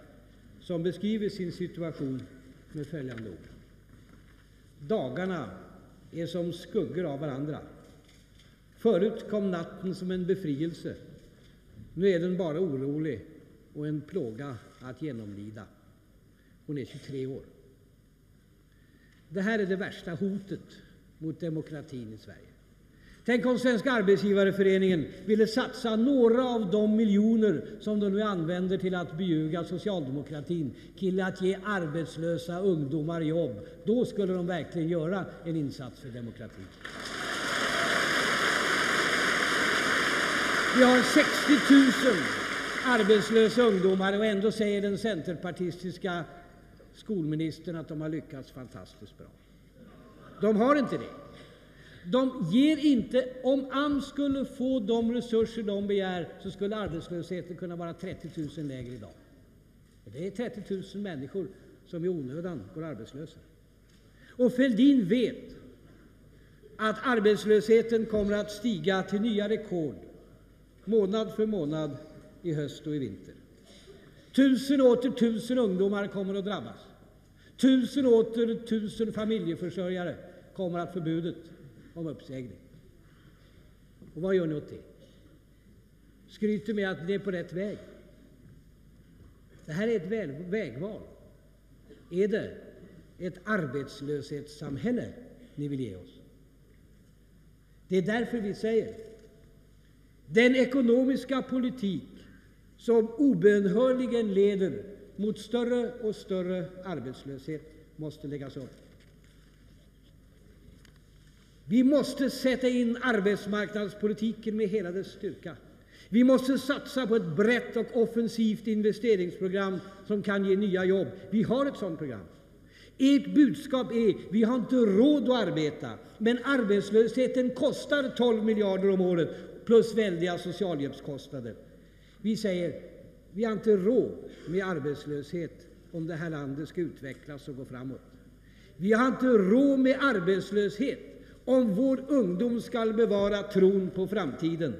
som beskriver sin situation med följande ord. Dagarna är som skuggor av varandra. Förut kom natten som en befrielse. Nu är den bara orolig och en plåga att genomlida. Hon är 23 år. Det här är det värsta hotet mot demokratin i Sverige. Tänk om Svenska Arbetsgivareföreningen ville satsa några av de miljoner som de nu använder till att beljuga socialdemokratin till att ge arbetslösa ungdomar jobb. Då skulle de verkligen göra en insats för demokratin. Vi har 60 000 arbetslösa ungdomar och ändå säger den centerpartistiska skolministern att de har lyckats fantastiskt bra. De har inte det. De ger inte, om AMS skulle få de resurser de begär så skulle arbetslösheten kunna vara 30 000 lägre idag. Det är 30 000 människor som i onödan går arbetslösa. Och Fälldin vet att arbetslösheten kommer att stiga till nya rekord månad för månad i höst och i vinter. Tusen och åter tusen ungdomar kommer att drabbas. Tusen och åter tusen familjeförsörjare kommer att få budet om uppsägning. Och vad gör ni åt det? Skryter med att ni är på rätt väg. Det här är ett väl, vägval. Är det ett arbetslöshetssamhälle ni vill ge oss? Det är därför vi säger den ekonomiska politik som obönhörligen leder mot större och större arbetslöshet måste läggas upp. Vi måste sätta in arbetsmarknadspolitiken med hela dess styrka. Vi måste satsa på ett brett och offensivt investeringsprogram som kan ge nya jobb. Vi har ett sådant program. Ert budskap är vi har inte råd att arbeta, men arbetslösheten kostar 12 miljarder om året plus väldiga socialhjälpskostnader. Vi säger vi har inte råd med arbetslöshet om det här landet ska utvecklas och gå framåt. Vi har inte råd med arbetslöshet om vår ungdom skall bevara tron på framtiden.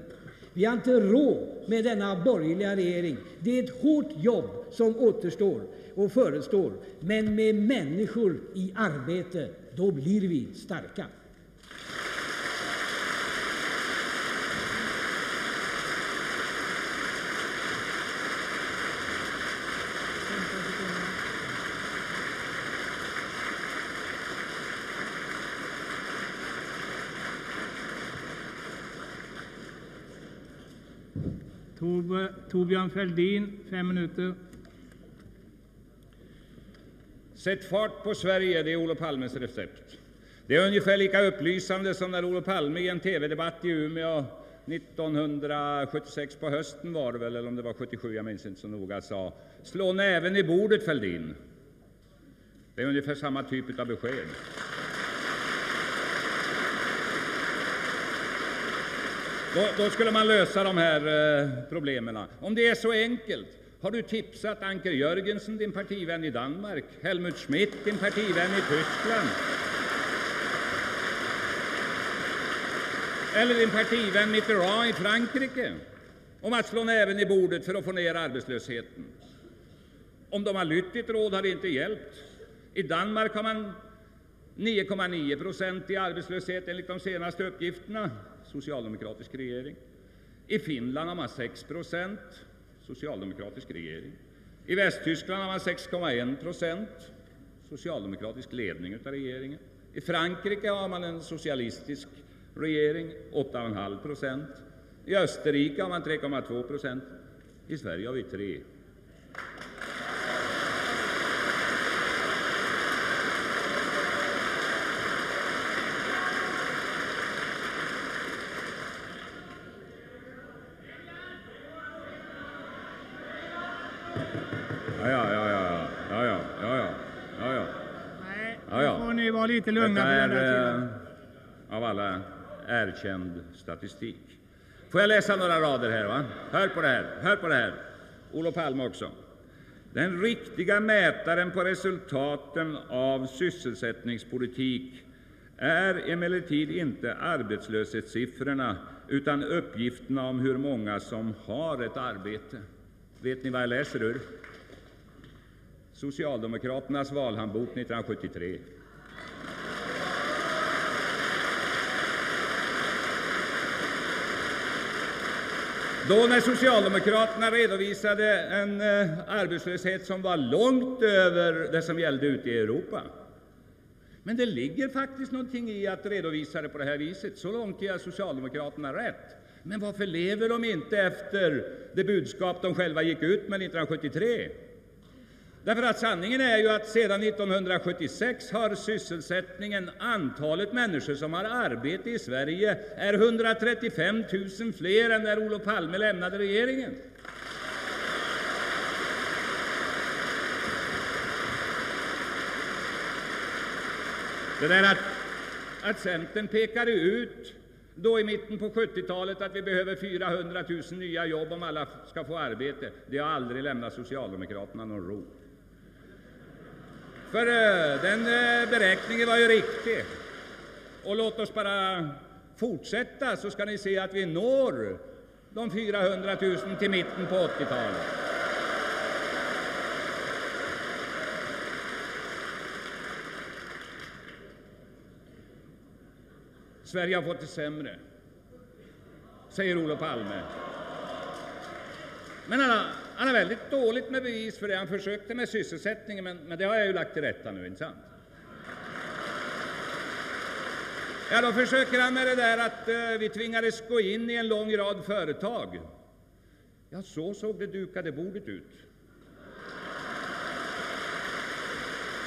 Vi har inte råd med denna borgerliga regering. Det är ett hårt jobb som återstår och förestår, men med människor i arbete, då blir vi starka. Torbjörn Fälldin, fem minuter. Sätt fart på Sverige, det är Olof Palmes recept. Det är ungefär lika upplysande som när Olof Palme i en tv-debatt i Umeå 1976 på hösten var det väl, eller om det var 77, jag minns inte så noga, sa slå näven i bordet Fälldin. Det är ungefär samma typ av besked. Då, då, skulle man lösa de här eh, problemen. Om det är så enkelt, har du tipsat Anker Jörgensen, din partivän i Danmark, Helmut Schmidt, din partivän i Tyskland? Eller din partivän Mitterrand i Frankrike om att slå näven i bordet för att få ner arbetslösheten? Om de har lytt ditt råd har det inte hjälpt. I Danmark har man 9,9 procent i arbetslöshet enligt de senaste uppgifterna socialdemokratisk regering. I Finland har man 6 procent, socialdemokratisk regering. I Västtyskland har man 6,1 procent, socialdemokratisk ledning av regeringen. I Frankrike har man en socialistisk regering, 8,5 procent. I Österrike har man 3,2 procent. I Sverige har vi 3. Lite lugna Detta på den där är eh, av alla erkänd statistik. Får jag läsa några rader här? va? Hör på det här. Hör på det här. Olof Palme också. Den riktiga mätaren på resultaten av sysselsättningspolitik är emellertid inte arbetslöshetssiffrorna utan uppgifterna om hur många som har ett arbete. Vet ni vad jag läser ur? Socialdemokraternas valhandbok 1973. Då när Socialdemokraterna redovisade en eh, arbetslöshet som var långt över det som gällde ute i Europa. Men det ligger faktiskt någonting i att redovisa det på det här viset. Så långt ger jag Socialdemokraterna rätt. Men varför lever de inte efter det budskap de själva gick ut med 1973? Därför att sanningen är ju att sedan 1976 har sysselsättningen, antalet människor som har arbete i Sverige, är 135 000 fler än när Olof Palme lämnade regeringen. Det där att, att Centern pekade ut då i mitten på 70-talet att vi behöver 400 000 nya jobb om alla ska få arbete, det har aldrig lämnat Socialdemokraterna någon ro. För den eh, beräkningen var ju riktig. Och låt oss bara fortsätta så ska ni se att vi når de 400 000 till mitten på 80-talet. Sverige har fått det sämre, säger Olof Palme. Men alla, han har väldigt dåligt med bevis för det. Han försökte med sysselsättningen, men, men det har jag ju lagt till rätta nu, inte sant? Ja, då försöker han med det där att eh, vi tvingades gå in i en lång rad företag. Ja, så såg det dukade bordet ut.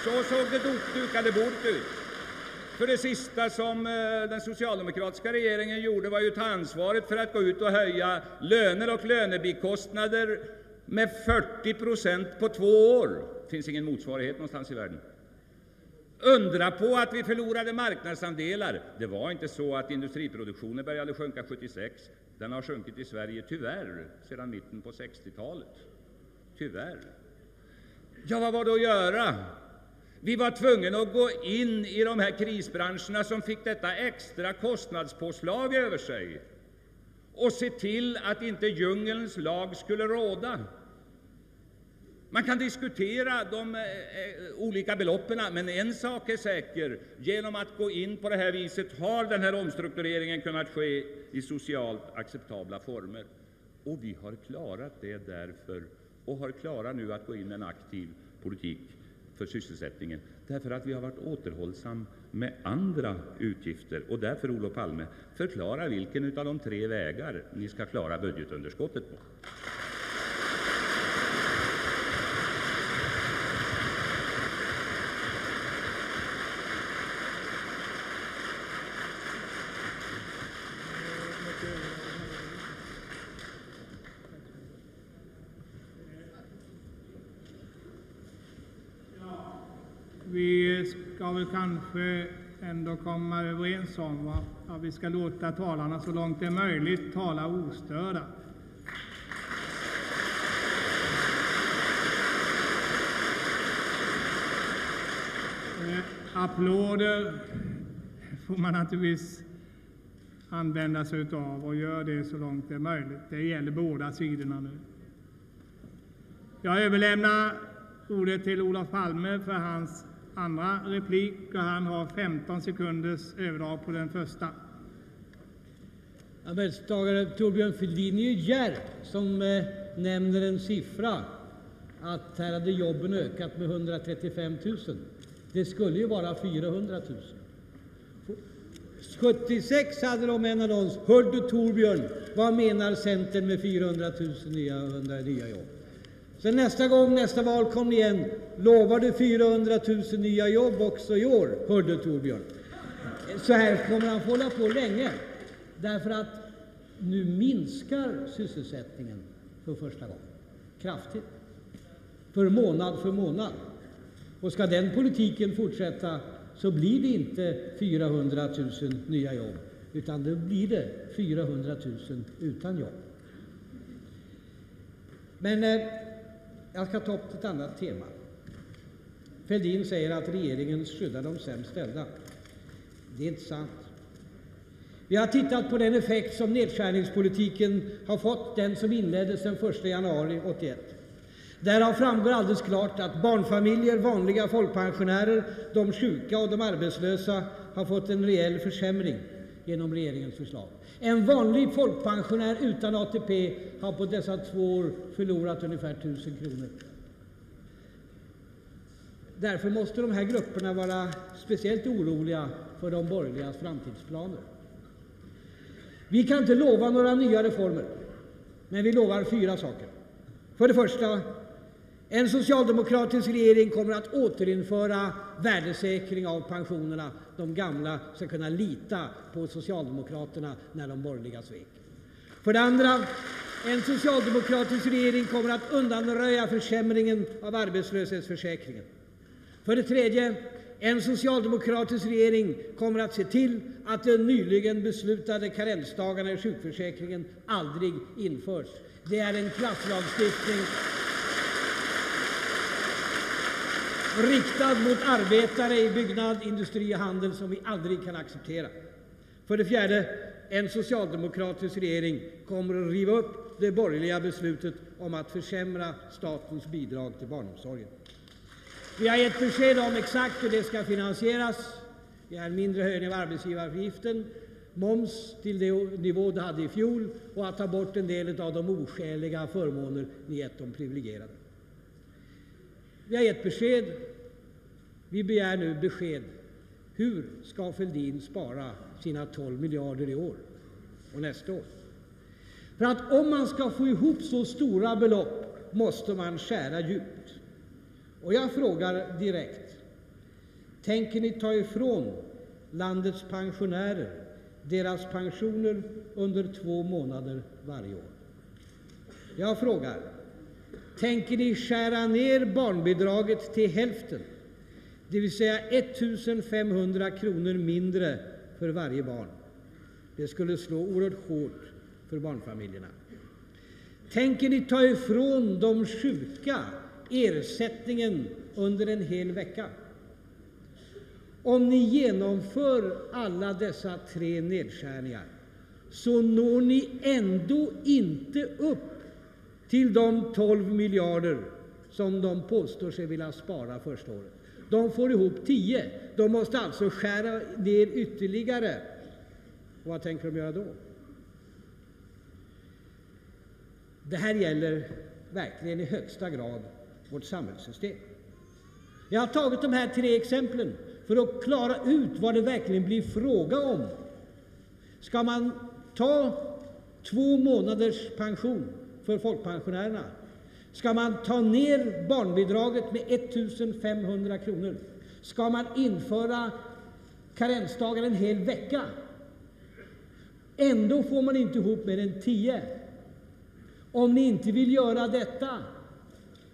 Så såg det dukade bordet ut. För det sista som eh, den socialdemokratiska regeringen gjorde var ju att ta ansvaret för att gå ut och höja löner och lönebikostnader med 40 procent på två år. Det finns ingen motsvarighet någonstans i världen. Undra på att vi förlorade marknadsandelar. Det var inte så att industriproduktionen började sjunka 76. Den har sjunkit i Sverige, tyvärr, sedan mitten på 60-talet. Tyvärr. Ja, vad var det att göra? Vi var tvungna att gå in i de här krisbranscherna som fick detta extra kostnadspåslag över sig och se till att inte djungelns lag skulle råda. Man kan diskutera de eh, eh, olika beloppen, men en sak är säker. Genom att gå in på det här viset har den här omstruktureringen kunnat ske i socialt acceptabla former. Och vi har klarat det därför, och har klarat nu att gå in med en aktiv politik för sysselsättningen, därför att vi har varit återhållsam med andra utgifter. Och därför, Olof Palme, förklara vilken av de tre vägar ni ska klara budgetunderskottet på. Vi ska väl kanske ändå komma överens om va? att vi ska låta talarna så långt det är möjligt tala ostörda. Eh, applåder får man naturligtvis använda sig av och gör det så långt det är möjligt. Det gäller båda sidorna nu. Jag överlämnar ordet till Olof Palme för hans andra replik och han har 15 sekunders överdrag på den första. Arbetstagare Torbjörn Fälldin är ju djärv som eh, nämner en siffra att här hade jobben ökat med 135 000. Det skulle ju vara 400 000. 76 hade de en annons. Hör du Torbjörn, vad menar Centern med 400 000 nya, nya jobb? Sen nästa gång, nästa val kom ni igen. Lovar du 400 000 nya jobb också i år? Hörde Torbjörn. Så här kommer han få hålla på länge. Därför att nu minskar sysselsättningen för första gången. Kraftigt. för månad för månad. Och ska den politiken fortsätta så blir det inte 400 000 nya jobb, utan då blir det 400 000 utan jobb. Men eh, jag ska ta upp ett annat tema. Fälldin säger att regeringen skyddar de sämst ställda. Det är inte sant. Vi har tittat på den effekt som nedskärningspolitiken har fått, den som inleddes den 1 januari 1981. Därav framgår alldeles klart att barnfamiljer, vanliga folkpensionärer, de sjuka och de arbetslösa har fått en rejäl försämring genom regeringens förslag. En vanlig folkpensionär utan ATP har på dessa två år förlorat ungefär 1000 kronor. Därför måste de här grupperna vara speciellt oroliga för de borgerligas framtidsplaner. Vi kan inte lova några nya reformer, men vi lovar fyra saker. För det första, en socialdemokratisk regering kommer att återinföra värdesäkring av pensionerna. De gamla ska kunna lita på Socialdemokraterna när de borgerliga svek. För det andra, en socialdemokratisk regering kommer att undanröja försämringen av arbetslöshetsförsäkringen. För det tredje, en socialdemokratisk regering kommer att se till att de nyligen beslutade karensdagarna i sjukförsäkringen aldrig införs. Det är en klasslagstiftning riktad mot arbetare i byggnad, industri och handel som vi aldrig kan acceptera. För det fjärde, en socialdemokratisk regering kommer att riva upp det borgerliga beslutet om att försämra statens bidrag till barnomsorgen. Vi har gett besked om exakt hur det ska finansieras. Vi har en mindre höjning av arbetsgivaravgiften, moms till den nivå det hade i fjol och att ta bort en del av de oskäliga förmåner ni gett de privilegierade. Vi har gett besked. Vi begär nu besked. Hur ska Fälldin spara sina 12 miljarder i år och nästa år? För att om man ska få ihop så stora belopp måste man skära djupt. Och jag frågar direkt. Tänker ni ta ifrån landets pensionärer deras pensioner under två månader varje år? Jag frågar. Tänker ni skära ner barnbidraget till hälften, det vill säga 1 500 kronor mindre för varje barn? Det skulle slå oerhört hårt för barnfamiljerna. Tänker ni ta ifrån de sjuka ersättningen under en hel vecka? Om ni genomför alla dessa tre nedskärningar så når ni ändå inte upp till de 12 miljarder som de påstår sig vilja spara första året. De får ihop 10. De måste alltså skära ner ytterligare. Vad tänker de göra då? Det här gäller verkligen i högsta grad vårt samhällssystem. Jag har tagit de här tre exemplen för att klara ut vad det verkligen blir fråga om. Ska man ta två månaders pension för folkpensionärerna? Ska man ta ner barnbidraget med 1 500 kronor? Ska man införa karensdagar en hel vecka? Ändå får man inte ihop mer än 10. Om ni inte vill göra detta,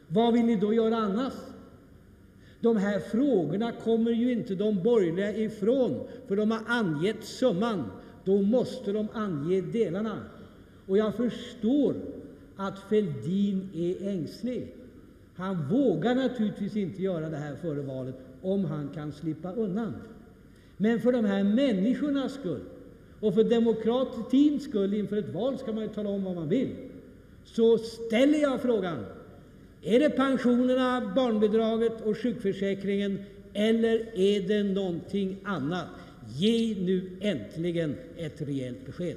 vad vill ni då göra annars? De här frågorna kommer ju inte de borgerliga ifrån, för de har angett summan. Då måste de ange delarna. Och jag förstår att Fälldin är ängslig. Han vågar naturligtvis inte göra det här före valet om han kan slippa undan. Men för de här människornas skull och för demokratins skull inför ett val ska man ju tala om vad man vill. Så ställer jag frågan. Är det pensionerna, barnbidraget och sjukförsäkringen eller är det någonting annat? Ge nu äntligen ett rejält besked.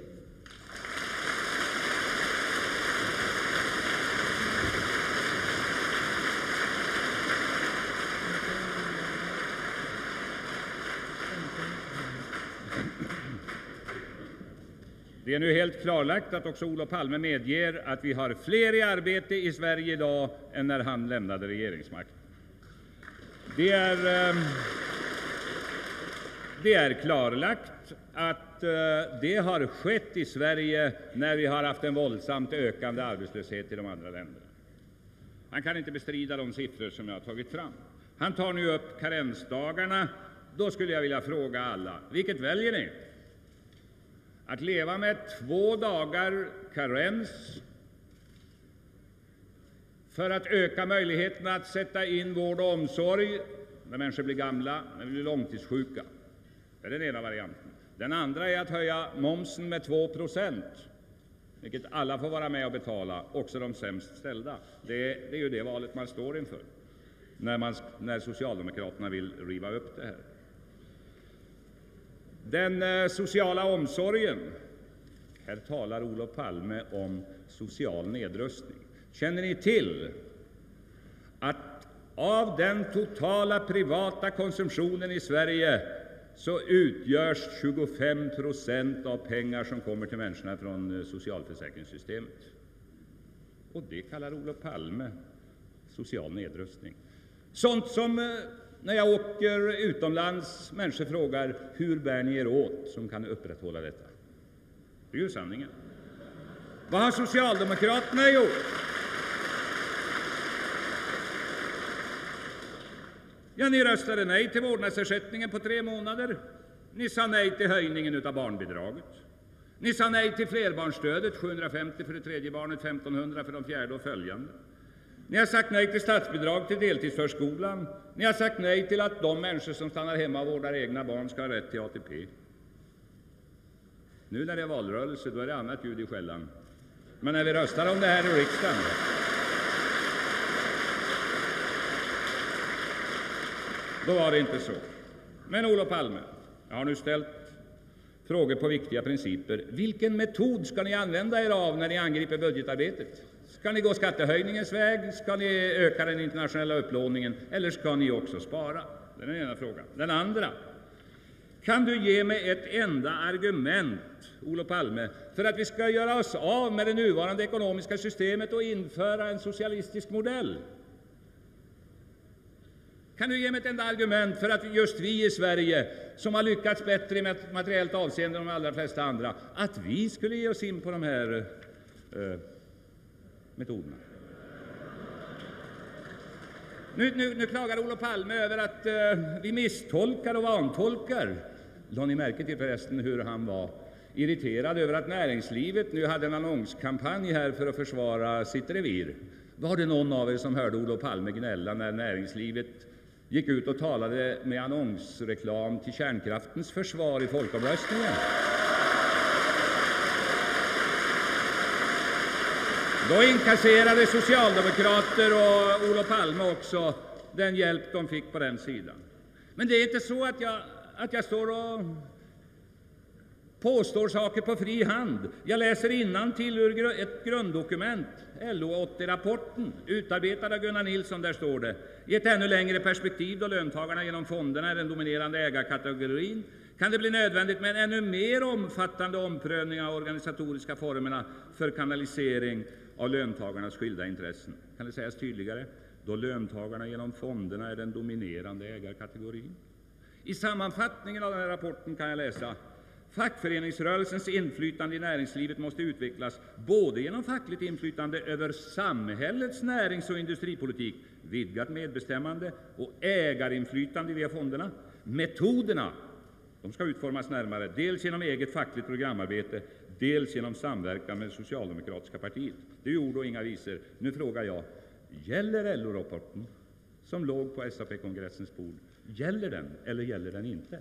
Det är nu helt klarlagt att också Olof Palme medger att vi har fler i arbete i Sverige idag än när han lämnade regeringsmakten. Det är, ehm, det är klarlagt att eh, det har skett i Sverige när vi har haft en våldsamt ökande arbetslöshet i de andra länderna. Han kan inte bestrida de siffror som jag har tagit fram. Han tar nu upp karensdagarna. Då skulle jag vilja fråga alla, vilket väljer ni? Att leva med två dagar karens för att öka möjligheterna att sätta in vård och omsorg när människor blir gamla, när vi blir långtidssjuka. Det är den ena varianten. Den andra är att höja momsen med 2 procent, vilket alla får vara med och betala, också de sämst ställda. Det, det är ju det valet man står inför när, man, när Socialdemokraterna vill riva upp det här. Den eh, sociala omsorgen. Här talar Olof Palme om social nedrustning. Känner ni till att av den totala privata konsumtionen i Sverige så utgörs 25 procent av pengar som kommer till människorna från eh, socialförsäkringssystemet. Och det kallar Olof Palme social nedrustning. Sånt som eh, när jag åker utomlands, människor frågar hur bär ni er åt som kan upprätthålla detta? Det är ju sanningen. Vad har Socialdemokraterna gjort? Ja, ni röstade nej till vårdnadsersättningen på tre månader. Ni sa nej till höjningen av barnbidraget. Ni sa nej till flerbarnsstödet, 750 för det tredje barnet, 1500 för de fjärde och följande. Ni har sagt nej till statsbidrag till deltidsförskolan. Ni har sagt nej till att de människor som stannar hemma och vårdar egna barn ska ha rätt till ATP. Nu när det är valrörelse, då är det annat ljud i skällan. Men när vi röstar om det här i riksdagen Då var det inte så. Men Olof Palme, jag har nu ställt frågor på viktiga principer. Vilken metod ska ni använda er av när ni angriper budgetarbetet? Ska ni gå skattehöjningens väg? Ska ni öka den internationella upplåningen? Eller ska ni också spara? Det är den ena frågan. Den andra. Kan du ge mig ett enda argument, Olof Palme, för att vi ska göra oss av med det nuvarande ekonomiska systemet och införa en socialistisk modell? Kan du ge mig ett enda argument för att just vi i Sverige, som har lyckats bättre i materiellt avseende än de allra flesta andra, att vi skulle ge oss in på de här eh, metoderna? Nu, nu, nu, klagar Olof Palme över att eh, vi misstolkar och vantolkar. Lade ni märke till förresten hur han var irriterad över att näringslivet nu hade en annonskampanj här för att försvara sitt revir? Var det någon av er som hörde Olof Palme gnälla när näringslivet gick ut och talade med annonsreklam till kärnkraftens försvar i folkomröstningen. Då inkasserade socialdemokrater och Olof Palme också den hjälp de fick på den sidan. Men det är inte så att jag, att jag står och påstår saker på fri hand. Jag läser till ur ett grunddokument, LO 80-rapporten, utarbetad av Gunnar Nilsson. Där står det i ett ännu längre perspektiv, då löntagarna genom fonderna är den dominerande ägarkategorin, kan det bli nödvändigt med en ännu mer omfattande omprövning av organisatoriska formerna för kanalisering av löntagarnas skilda intressen. Kan det sägas tydligare? Då löntagarna genom fonderna är den dominerande ägarkategorin. I sammanfattningen av den här rapporten kan jag läsa Fackföreningsrörelsens inflytande i näringslivet måste utvecklas både genom fackligt inflytande över samhällets närings och industripolitik, vidgat medbestämmande och ägarinflytande via fonderna. Metoderna de ska utformas närmare, dels genom eget fackligt programarbete, dels genom samverkan med det socialdemokratiska partiet. Det är ord och inga visor. Nu frågar jag, gäller LO-rapporten som låg på SAP-kongressens bord, gäller den eller gäller den inte?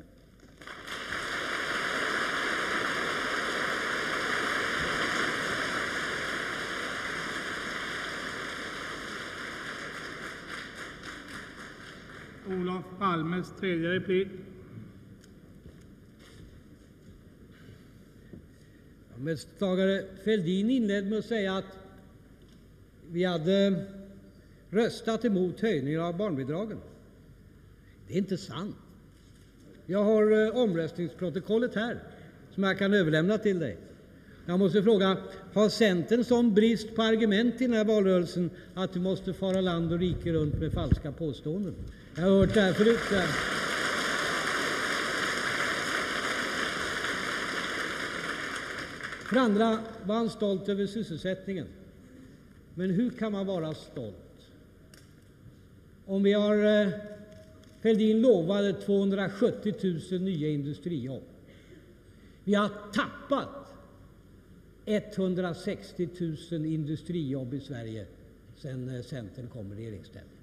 Olof Palmes tredje replik. Mästare Fälldin inledde med att säga att vi hade röstat emot höjningen av barnbidragen. Det är inte sant. Jag har eh, omröstningsprotokollet här som jag kan överlämna till dig. Jag måste fråga, har Centern sån brist på argument i den här valrörelsen att du måste fara land och rike runt med falska påståenden? Jag har hört det här förut. Här. För andra var han stolt över sysselsättningen. Men hur kan man vara stolt om vi har... Eh, Fälldin lovade 270 000 nya industrijobb. Vi har tappat 160 000 industrijobb i Sverige sedan eh, Centern kom i regeringsställning.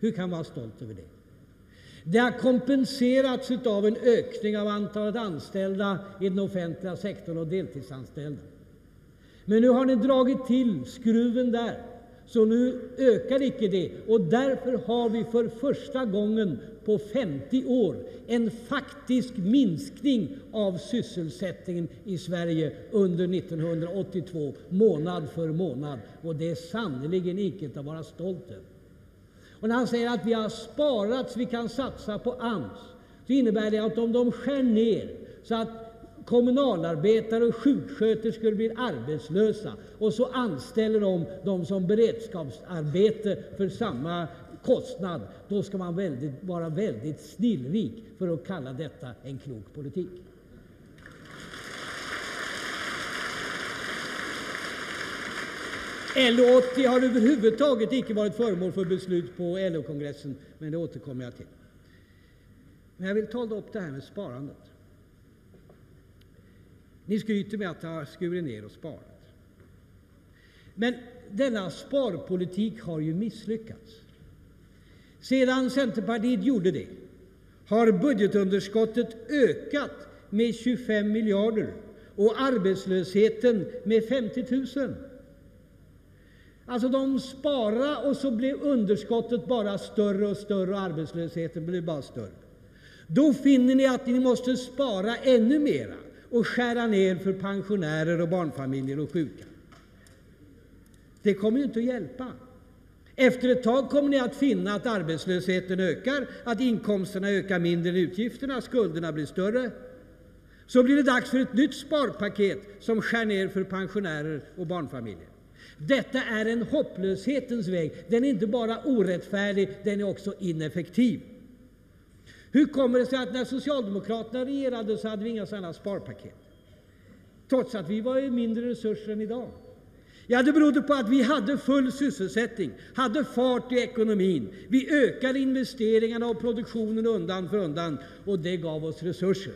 Hur kan man vara stolt över det? Det har kompenserats av en ökning av antalet anställda i den offentliga sektorn och deltidsanställda. Men nu har ni dragit till skruven där, så nu ökar icke det. Och därför har vi för första gången på 50 år en faktisk minskning av sysselsättningen i Sverige under 1982, månad för månad. Och det är sannerligen icke att vara stolt över. Och när han säger att vi har sparat så vi kan satsa på AMS, så innebär det att om de skär ner så att kommunalarbetare och sjuksköterskor blir arbetslösa och så anställer de dem som beredskapsarbete för samma kostnad, då ska man väldigt, vara väldigt snillrik för att kalla detta en klok politik. LO80 har överhuvudtaget icke varit föremål för beslut på LO-kongressen, men det återkommer jag till. Men jag vill ta upp det här med sparandet. Ni skryter med att ha skurit ner och sparat. Men denna sparpolitik har ju misslyckats. Sedan Centerpartiet gjorde det har budgetunderskottet ökat med 25 miljarder och arbetslösheten med 50 000. Alltså de sparade och så blev underskottet bara större och större och arbetslösheten blev bara större. Då finner ni att ni måste spara ännu mera och skära ner för pensionärer och barnfamiljer och sjuka. Det kommer ju inte att hjälpa. Efter ett tag kommer ni att finna att arbetslösheten ökar, att inkomsterna ökar mindre än utgifterna, skulderna blir större. Så blir det dags för ett nytt sparpaket som skär ner för pensionärer och barnfamiljer. Detta är en hopplöshetens väg. Den är inte bara orättfärdig, den är också ineffektiv. Hur kommer det sig att när Socialdemokraterna regerade så hade vi inga sådana sparpaket? Trots att vi var i mindre resurser än idag. Ja, det berodde på att vi hade full sysselsättning, hade fart i ekonomin. Vi ökade investeringarna och produktionen undan för undan och det gav oss resurser.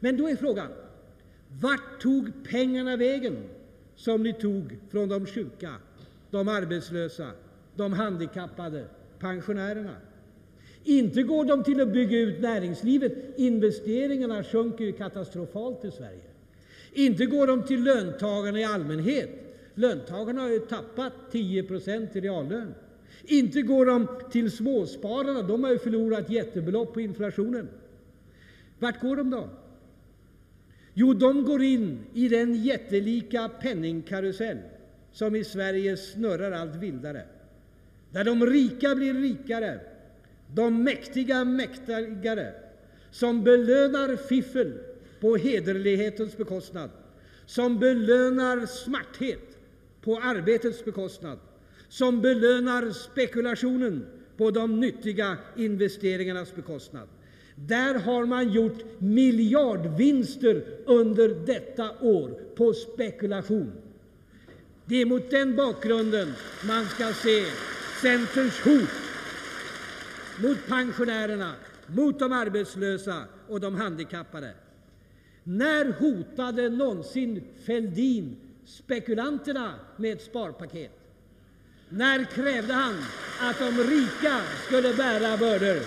Men då är frågan, vart tog pengarna vägen som ni tog från de sjuka, de arbetslösa, de handikappade, pensionärerna? Inte går de till att bygga ut näringslivet. Investeringarna sjunker ju katastrofalt i Sverige. Inte går de till löntagarna i allmänhet. Löntagarna har ju tappat 10 procent i reallön. Inte går de till småspararna. De har ju förlorat jättebelopp på inflationen. Vart går de då? Jo, de går in i den jättelika penningkarusell som i Sverige snurrar allt vildare. Där de rika blir rikare de mäktiga mäktigare, som belönar fiffel på hederlighetens bekostnad, som belönar smarthet på arbetets bekostnad, som belönar spekulationen på de nyttiga investeringarnas bekostnad. Där har man gjort miljardvinster under detta år på spekulation. Det är mot den bakgrunden man ska se Centerns hot mot pensionärerna, mot de arbetslösa och de handikappade. När hotade någonsin Fälldin spekulanterna med ett sparpaket? När krävde han att de rika skulle bära bördor?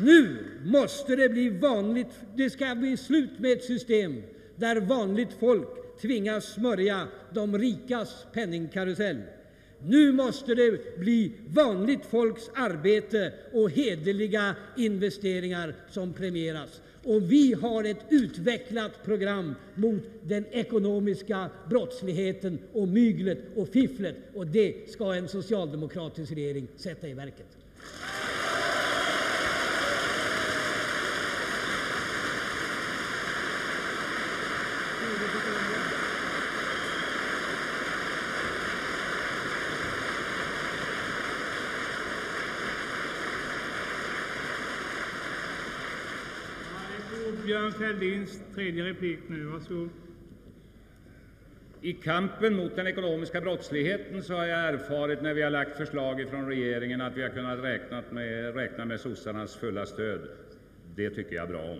Nu måste det bli vanligt, det ska bli slut med ett system där vanligt folk tvingas smörja de rikas penningkarusell. Nu måste det bli vanligt folks arbete och hederliga investeringar som premieras. Och vi har ett utvecklat program mot den ekonomiska brottsligheten och myglet och fifflet. Och det ska en socialdemokratisk regering sätta i verket. Björn Fälldins tredje replik nu. Varsågod. I kampen mot den ekonomiska brottsligheten så har jag erfarit när vi har lagt förslag från regeringen att vi har kunnat räkna med, räkna med sossarnas fulla stöd. Det tycker jag bra om.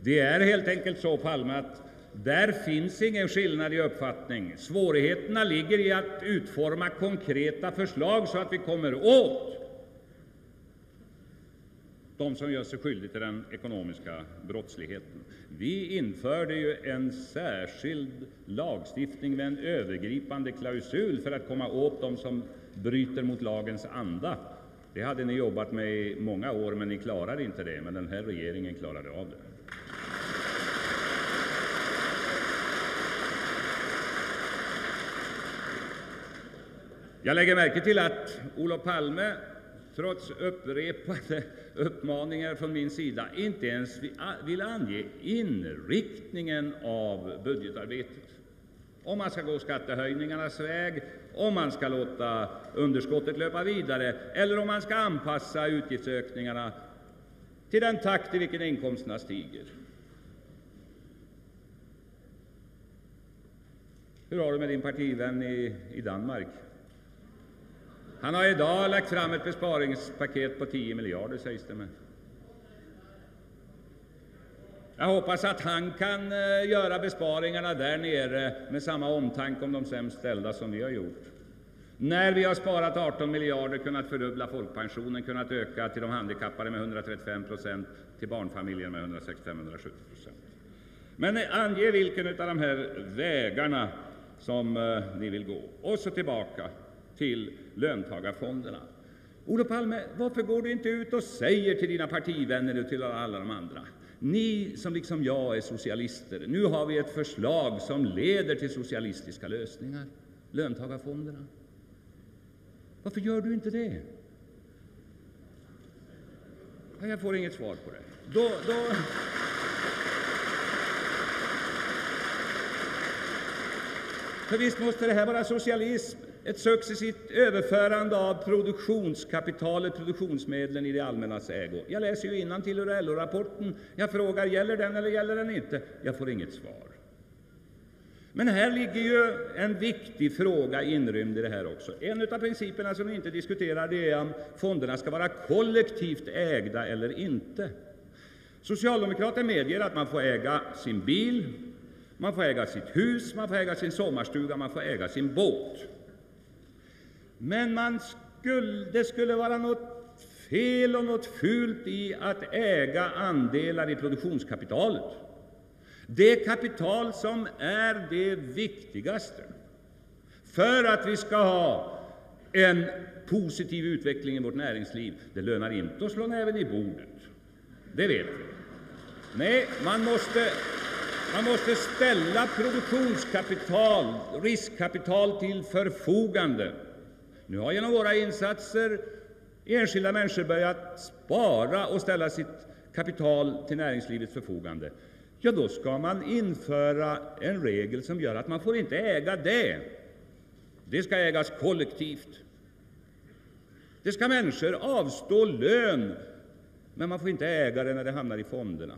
Det är helt enkelt så, Palme, att där finns ingen skillnad i uppfattning. Svårigheterna ligger i att utforma konkreta förslag så att vi kommer åt de som gör sig skyldiga till den ekonomiska brottsligheten. Vi införde ju en särskild lagstiftning med en övergripande klausul för att komma åt de som bryter mot lagens anda. Det hade ni jobbat med i många år, men ni klarade inte det. Men den här regeringen klarade av det. Jag lägger märke till att Olof Palme, trots upprepade uppmaningar från min sida, inte ens vill ange inriktningen av budgetarbetet. Om man ska gå skattehöjningarnas väg, om man ska låta underskottet löpa vidare eller om man ska anpassa utgiftsökningarna till den takt i vilken inkomsterna stiger. Hur har du med din partivän i, i Danmark? Han har idag lagt fram ett besparingspaket på 10 miljarder, sägs det. Med. Jag hoppas att han kan eh, göra besparingarna där nere med samma omtanke om de sämst ställda som vi har gjort. När vi har sparat 18 miljarder, kunnat fördubbla folkpensionen, kunnat öka till de handikappade med 135 procent, till barnfamiljer med 165-170 procent. Men eh, ange vilken av de här vägarna som eh, ni vill gå. Och så tillbaka till löntagarfonderna. Olof Palme, varför går du inte ut och säger till dina partivänner och till alla de andra ni som liksom jag är socialister, nu har vi ett förslag som leder till socialistiska lösningar, löntagarfonderna. Varför gör du inte det? Jag får inget svar på det. Då, då... För visst måste det här vara socialism ett successivt överförande av produktionskapitalet, produktionsmedlen i det allmännas ägo. Jag läser ju till ur LO-rapporten. Jag frågar gäller den eller gäller den inte. Jag får inget svar. Men här ligger ju en viktig fråga inrymd i det här också. En av principerna som vi inte diskuterar är om fonderna ska vara kollektivt ägda eller inte. Socialdemokrater medger att man får äga sin bil, man får äga sitt hus, man får äga sin sommarstuga, man får äga sin båt. Men man skulle, det skulle vara något fel och något fult i att äga andelar i produktionskapitalet. Det kapital som är det viktigaste för att vi ska ha en positiv utveckling i vårt näringsliv. Det lönar inte att slå näven i bordet. Det vet vi. Nej, man måste, man måste ställa produktionskapital, riskkapital till förfogande nu har genom våra insatser enskilda människor börjat spara och ställa sitt kapital till näringslivets förfogande. Ja, då ska man införa en regel som gör att man får inte äga det. Det ska ägas kollektivt. Det ska människor avstå lön, men man får inte äga det när det hamnar i fonderna.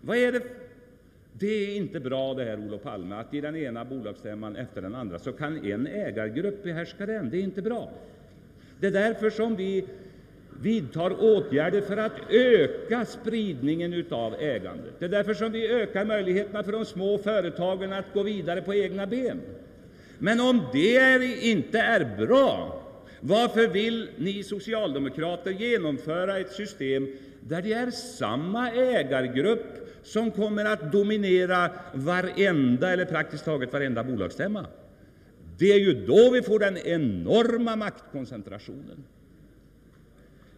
Vad är det det är inte bra det här, Olof Palme, att i den ena bolagsstämman efter den andra så kan en ägargrupp behärska den. Det är inte bra. Det är därför som vi vidtar åtgärder för att öka spridningen av ägandet. Det är därför som vi ökar möjligheterna för de små företagen att gå vidare på egna ben. Men om det inte är bra, varför vill ni socialdemokrater genomföra ett system där det är samma ägargrupp som kommer att dominera varenda eller praktiskt taget varenda bolagsstämma. Det är ju då vi får den enorma maktkoncentrationen.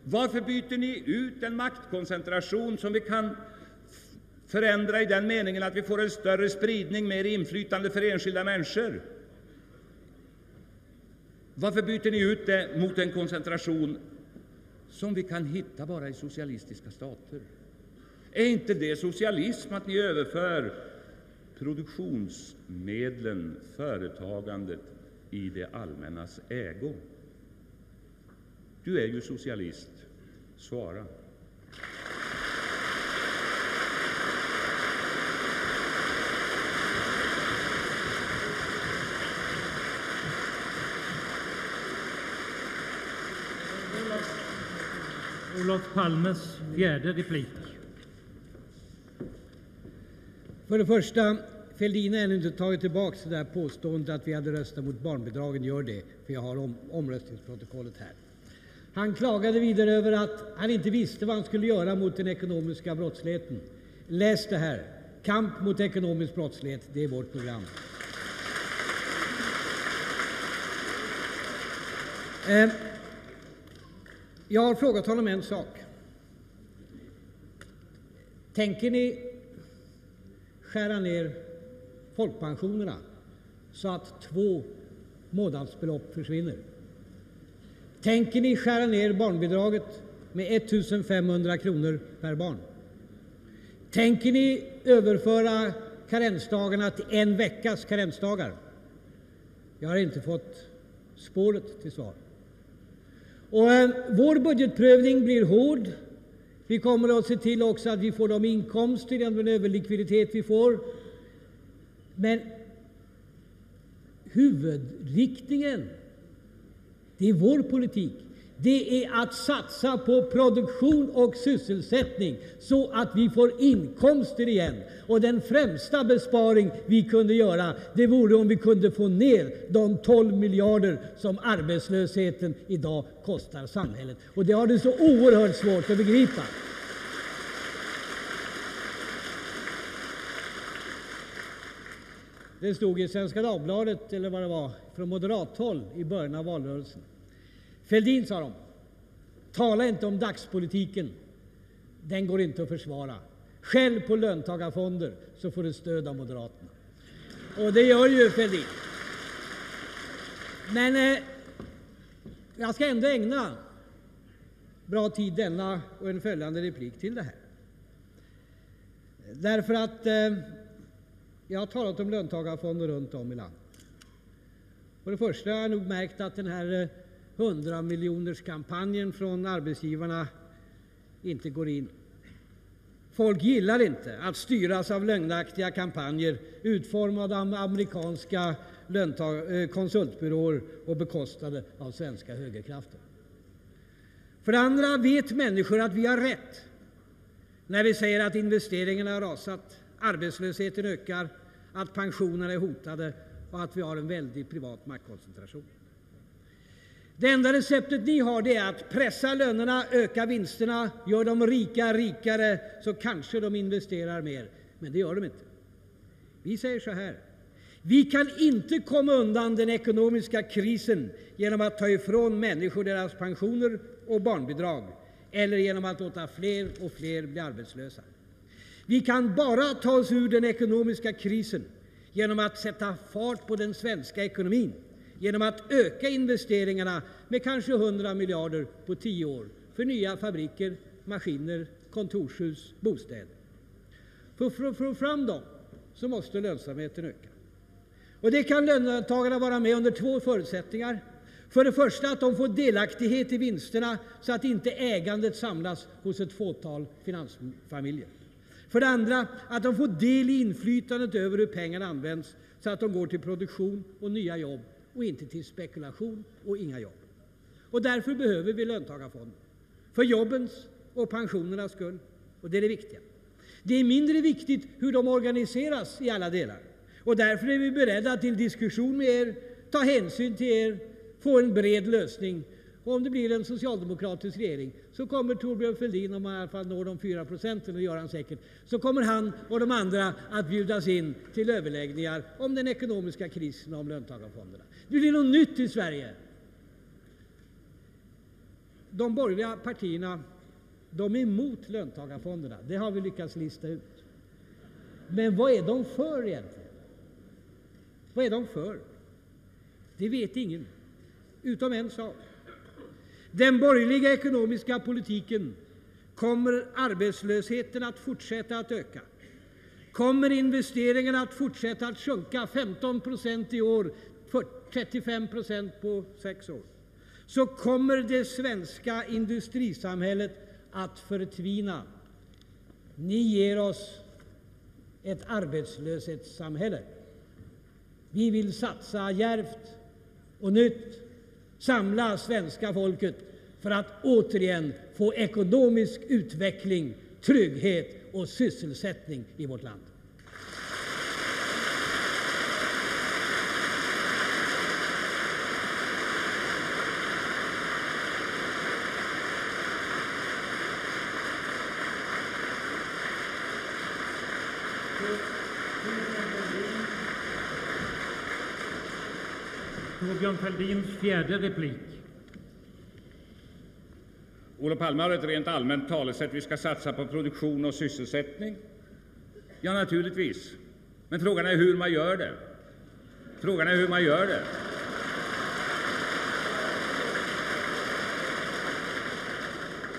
Varför byter ni ut en maktkoncentration som vi kan förändra i den meningen att vi får en större spridning, mer inflytande för enskilda människor? Varför byter ni ut det mot en koncentration som vi kan hitta bara i socialistiska stater? Är inte det socialism att ni överför produktionsmedlen, företagandet, i det allmännas ägo? Du är ju socialist. Svara! Olof Palmes fjärde replik. För det första, Fälldin har ännu inte tagit tillbaka det där påståendet att vi hade röstat mot barnbidragen. Gör det, för jag har om, omröstningsprotokollet här. Han klagade vidare över att han inte visste vad han skulle göra mot den ekonomiska brottsligheten. Läs det här. Kamp mot ekonomisk brottslighet, det är vårt program. Eh, jag har frågat honom en sak. Tänker ni skära ner folkpensionerna så att två månadsbelopp försvinner? Tänker ni skära ner barnbidraget med 1 500 kronor per barn? Tänker ni överföra karensdagarna till en veckas karensdagar? Jag har inte fått spåret till svar. Och eh, vår budgetprövning blir hård. Vi kommer att se till också att vi får de inkomster genom den överlikviditet vi får. Men huvudriktningen, det är vår politik. Det är att satsa på produktion och sysselsättning så att vi får inkomster igen. Och den främsta besparing vi kunde göra, det vore om vi kunde få ner de 12 miljarder som arbetslösheten idag kostar samhället. Och det har du så oerhört svårt att begripa. Det stod i Svenska Dagbladet, eller vad det var, från moderathåll i början av valrörelsen. Fälldin, sa de, tala inte om dagspolitiken. Den går inte att försvara. Skäll på löntagarfonder så får du stöd av Moderaterna. Och det gör ju Fälldin. Men eh, jag ska ändå ägna bra tid denna och en följande replik till det här. Därför att eh, jag har talat om löntagarfonder runt om i landet. För det första har jag nog märkt att den här eh, 100 miljoners kampanjen från arbetsgivarna inte går in. Folk gillar inte att styras av lögnaktiga kampanjer utformade av amerikanska löntag- eh, konsultbyråer och bekostade av svenska högerkrafter. För det andra vet människor att vi har rätt när vi säger att investeringarna har rasat, arbetslösheten ökar, att pensionerna är hotade och att vi har en väldig privat maktkoncentration. Det enda receptet ni har det är att pressa lönerna, öka vinsterna, gör de rika rikare så kanske de investerar mer. Men det gör de inte. Vi säger så här. Vi kan inte komma undan den ekonomiska krisen genom att ta ifrån människor deras pensioner och barnbidrag eller genom att låta fler och fler bli arbetslösa. Vi kan bara ta oss ur den ekonomiska krisen genom att sätta fart på den svenska ekonomin genom att öka investeringarna med kanske 100 miljarder på tio år för nya fabriker, maskiner, kontorshus, bostäder. För att få fram dem så måste lönsamheten öka. Och det kan löntagarna vara med under två förutsättningar. För det första att de får delaktighet i vinsterna så att inte ägandet samlas hos ett fåtal finansfamiljer. För det andra att de får del i inflytandet över hur pengarna används så att de går till produktion och nya jobb och inte till spekulation och inga jobb. Och därför behöver vi löntagarfonder. För jobbens och pensionernas skull. Och det är det viktiga. Det är mindre viktigt hur de organiseras i alla delar. Och därför är vi beredda till diskussion med er, ta hänsyn till er, få en bred lösning. Och om det blir en socialdemokratisk regering så kommer Thorbjörn Fälldin, om han i alla fall når de 4 procenten, och gör han säkert, så kommer han och de andra att bjudas in till överläggningar om den ekonomiska krisen och om löntagarfonderna. Det blir något nytt i Sverige. De borgerliga partierna de är emot löntagarfonderna. Det har vi lyckats lista ut. Men vad är de för egentligen? Vad är de för? Det vet ingen, utom en sak. Den borgerliga ekonomiska politiken kommer arbetslösheten att fortsätta att öka. Kommer investeringarna att fortsätta att sjunka 15 procent i år, 35 procent på sex år, så kommer det svenska industrisamhället att förtvina. Ni ger oss ett arbetslöshetssamhälle. Vi vill satsa djärvt och nytt, samla svenska folket för att återigen få ekonomisk utveckling, trygghet och sysselsättning i vårt land. Torbjörn Fälldins fjärde replik. Olof Palme har ett rent allmänt talesätt. Vi ska satsa på produktion och sysselsättning. Ja, naturligtvis. Men frågan är hur man gör det. Frågan är hur man gör det.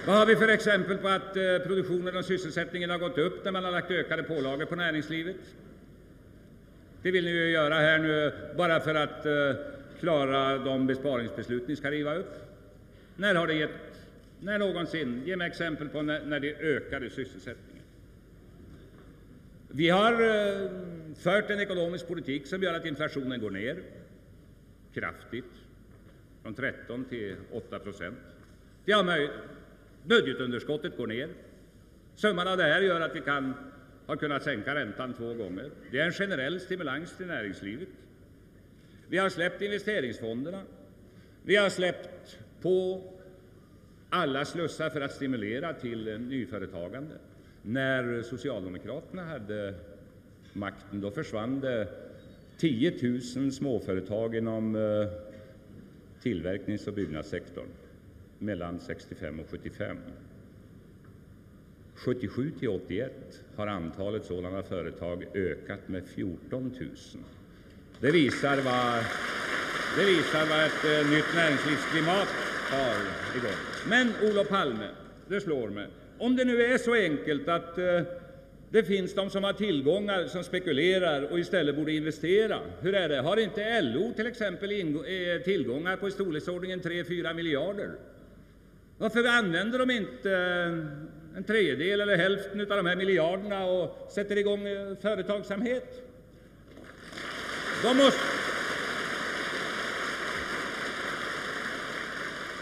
Vad har vi för exempel på att eh, produktionen och sysselsättningen har gått upp när man har lagt ökade pålagor på näringslivet? Det vill ni ju göra här nu bara för att eh, klara de besparingsbeslut ni ska riva upp. När har det gett, när någonsin, ge mig exempel på när, när det ökade sysselsättningen. Vi har eh, fört en ekonomisk politik som gör att inflationen går ner kraftigt, från 13 till 8 procent. Det har möj- budgetunderskottet går ner. Summan av det här gör att vi kan, har kunnat sänka räntan två gånger. Det är en generell stimulans till näringslivet. Vi har släppt investeringsfonderna. Vi har släppt på alla slussar för att stimulera till nyföretagande. När Socialdemokraterna hade makten då försvann det 10 000 småföretag inom eh, tillverknings och byggnadssektorn mellan 65 och 75. 77 till 81 har antalet sådana företag ökat med 14 000. Det visar vad, det visar vad ett eh, nytt näringslivsklimat har igång. Men Olof Palme, det slår mig, om det nu är så enkelt att eh, det finns de som har tillgångar som spekulerar och istället borde investera. Hur är det? Har inte LO till exempel eh, tillgångar på i storleksordningen 3-4 miljarder? Varför använder de inte eh, en tredjedel eller hälften av de här miljarderna och sätter igång eh, företagsamhet? Vamos!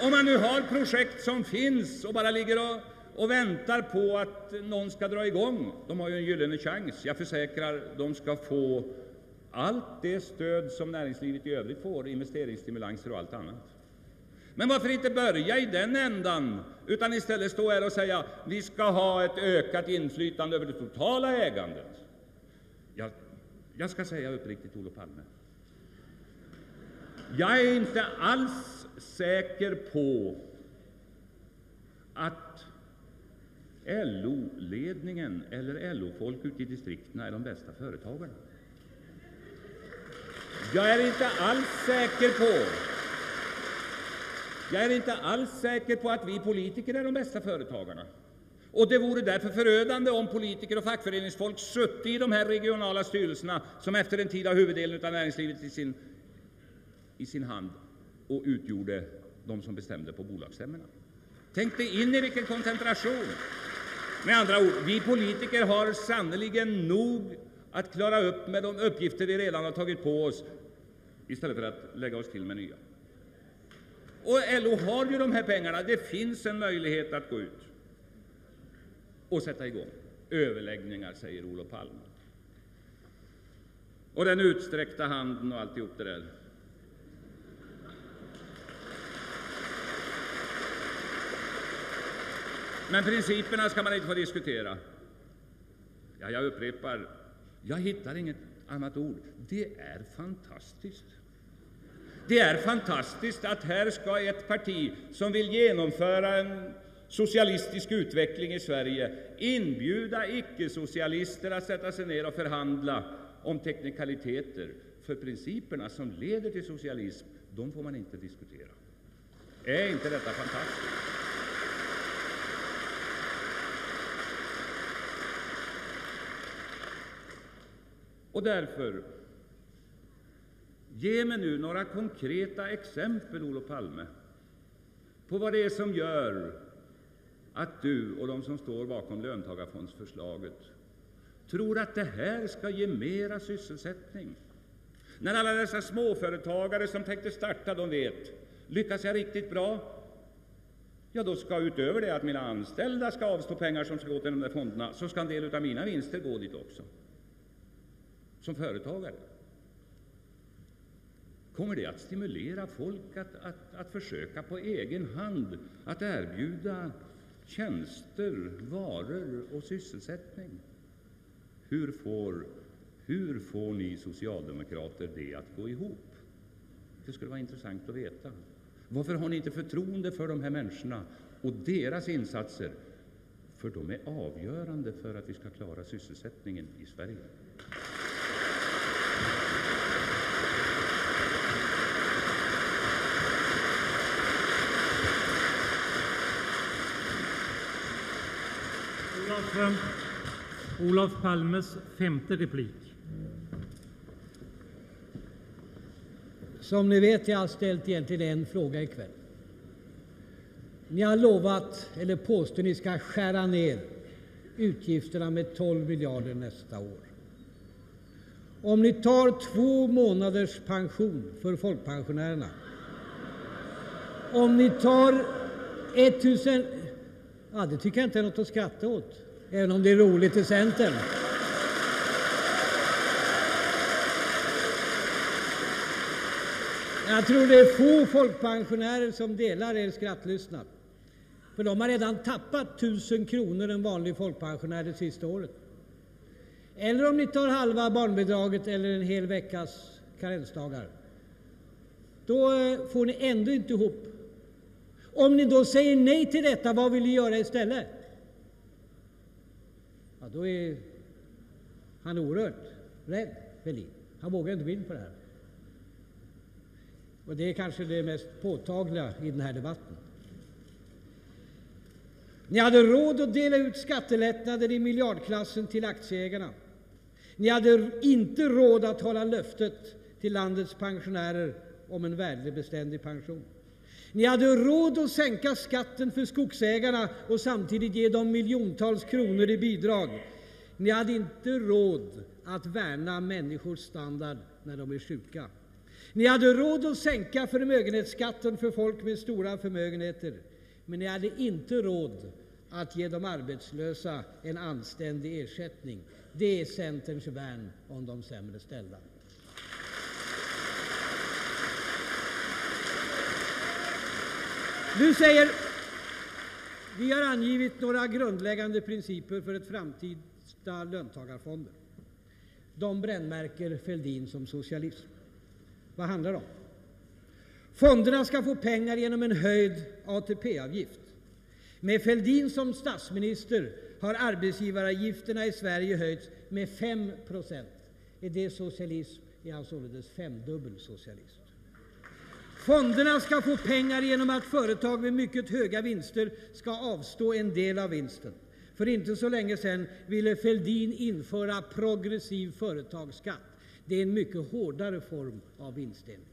Om man nu har projekt som finns och bara ligger och, och väntar på att någon ska dra igång, de har ju en gyllene chans. Jag försäkrar, de ska få allt det stöd som näringslivet i övrigt får, investeringsstimulanser och allt annat. Men varför inte börja i den ändan, utan istället stå här och säga vi ska ha ett ökat inflytande över det totala ägandet? Jag, jag ska säga uppriktigt, Olof Palme. Jag är inte alls säker på att LO-ledningen eller LO-folk ute i distrikten är de bästa företagarna. Jag är inte alls säker på jag är inte alls säker på att vi politiker är de bästa företagarna. Och det vore därför förödande om politiker och fackföreningsfolk suttit i de här regionala styrelserna, som efter en tid har huvuddelen av näringslivet i sin, i sin hand och utgjorde de som bestämde på bolagsstämmorna. Tänk dig in i vilken koncentration! Med andra ord, vi politiker har sannerligen nog att klara upp med de uppgifter vi redan har tagit på oss, istället för att lägga oss till med nya. Och LO har ju de här pengarna. Det finns en möjlighet att gå ut och sätta igång överläggningar, säger Olof Palme. Och den utsträckta handen och alltihop det där. Men principerna ska man inte få diskutera. Ja, jag upprepar, jag hittar inget annat ord. Det är fantastiskt. Det är fantastiskt att här ska ett parti som vill genomföra en socialistisk utveckling i Sverige inbjuda icke-socialister att sätta sig ner och förhandla om teknikaliteter. För principerna som leder till socialism, de får man inte diskutera. Är inte detta fantastiskt? Och därför Ge mig nu några konkreta exempel, Olof Palme, på vad det är som gör att du och de som står bakom löntagarfondsförslaget tror att det här ska ge mera sysselsättning. När alla dessa småföretagare som tänkte starta, de vet, lyckas jag riktigt bra? Ja, då ska utöver det att mina anställda ska avstå pengar som ska gå till de där fonderna, så ska en del av mina vinster gå dit också. Som företagare. Kommer det att stimulera folk att, att, att försöka på egen hand att erbjuda tjänster, varor och sysselsättning? Hur får, hur får ni socialdemokrater det att gå ihop? Det skulle vara intressant att veta. Varför har ni inte förtroende för de här människorna och deras insatser? För de är avgörande för att vi ska klara sysselsättningen i Sverige. Olof, Olof Palmes femte replik. Som ni vet, jag har ställt egentligen en fråga ikväll. Ni har lovat, eller påstår ni ska skära ner utgifterna med 12 miljarder nästa år. Om ni tar två månaders pension för folkpensionärerna, om ni tar 1000... Ja, det tycker jag inte är något att skratta åt, även om det är roligt i Centern. Jag tror det är få folkpensionärer som delar er skrattlystnad. För de har redan tappat tusen kronor en vanlig folkpensionär det sista året. Eller om ni tar halva barnbidraget eller en hel veckas karensdagar. Då eh, får ni ändå inte ihop. Om ni då säger nej till detta, vad vill ni göra istället? Ja, då är han oerhört rädd, Fälldin. Han vågar inte gå in på det här. Och det är kanske det mest påtagliga i den här debatten. Ni hade råd att dela ut skattelättnader i miljardklassen till aktieägarna. Ni hade inte råd att hålla löftet till landets pensionärer om en värdebeständig pension. Ni hade råd att sänka skatten för skogsägarna och samtidigt ge dem miljontals kronor i bidrag. Ni hade inte råd att värna människors standard när de är sjuka. Ni hade råd att sänka förmögenhetsskatten för folk med stora förmögenheter. Men ni hade inte råd att ge de arbetslösa en anständig ersättning. Det är Centerns värn om de sämre ställda. Du säger vi har angivit några grundläggande principer för ett framtida löntagarfonder. De brännmärker Fälldin som socialism. Vad handlar det om? Fonderna ska få pengar genom en höjd ATP-avgift. Med Fälldin som statsminister har arbetsgivaravgifterna i Sverige höjts med 5 procent. Är det socialism är han således femdubbel socialist. Fonderna ska få pengar genom att företag med mycket höga vinster ska avstå en del av vinsten. För inte så länge sedan ville Fälldin införa progressiv företagsskatt. Det är en mycket hårdare form av vinstdelning.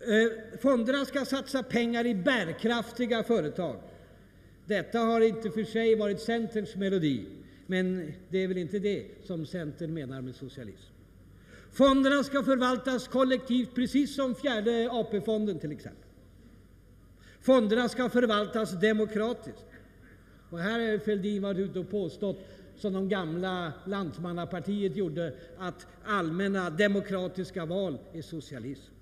Eh, fonderna ska satsa pengar i bärkraftiga företag. Detta har inte för sig varit Centerns melodi, men det är väl inte det som Centern menar med socialism. Fonderna ska förvaltas kollektivt, precis som fjärde AP-fonden till exempel. Fonderna ska förvaltas demokratiskt. Och här har Fälldin varit ute och påstått, som de gamla Lantmannapartiet gjorde, att allmänna demokratiska val är socialism.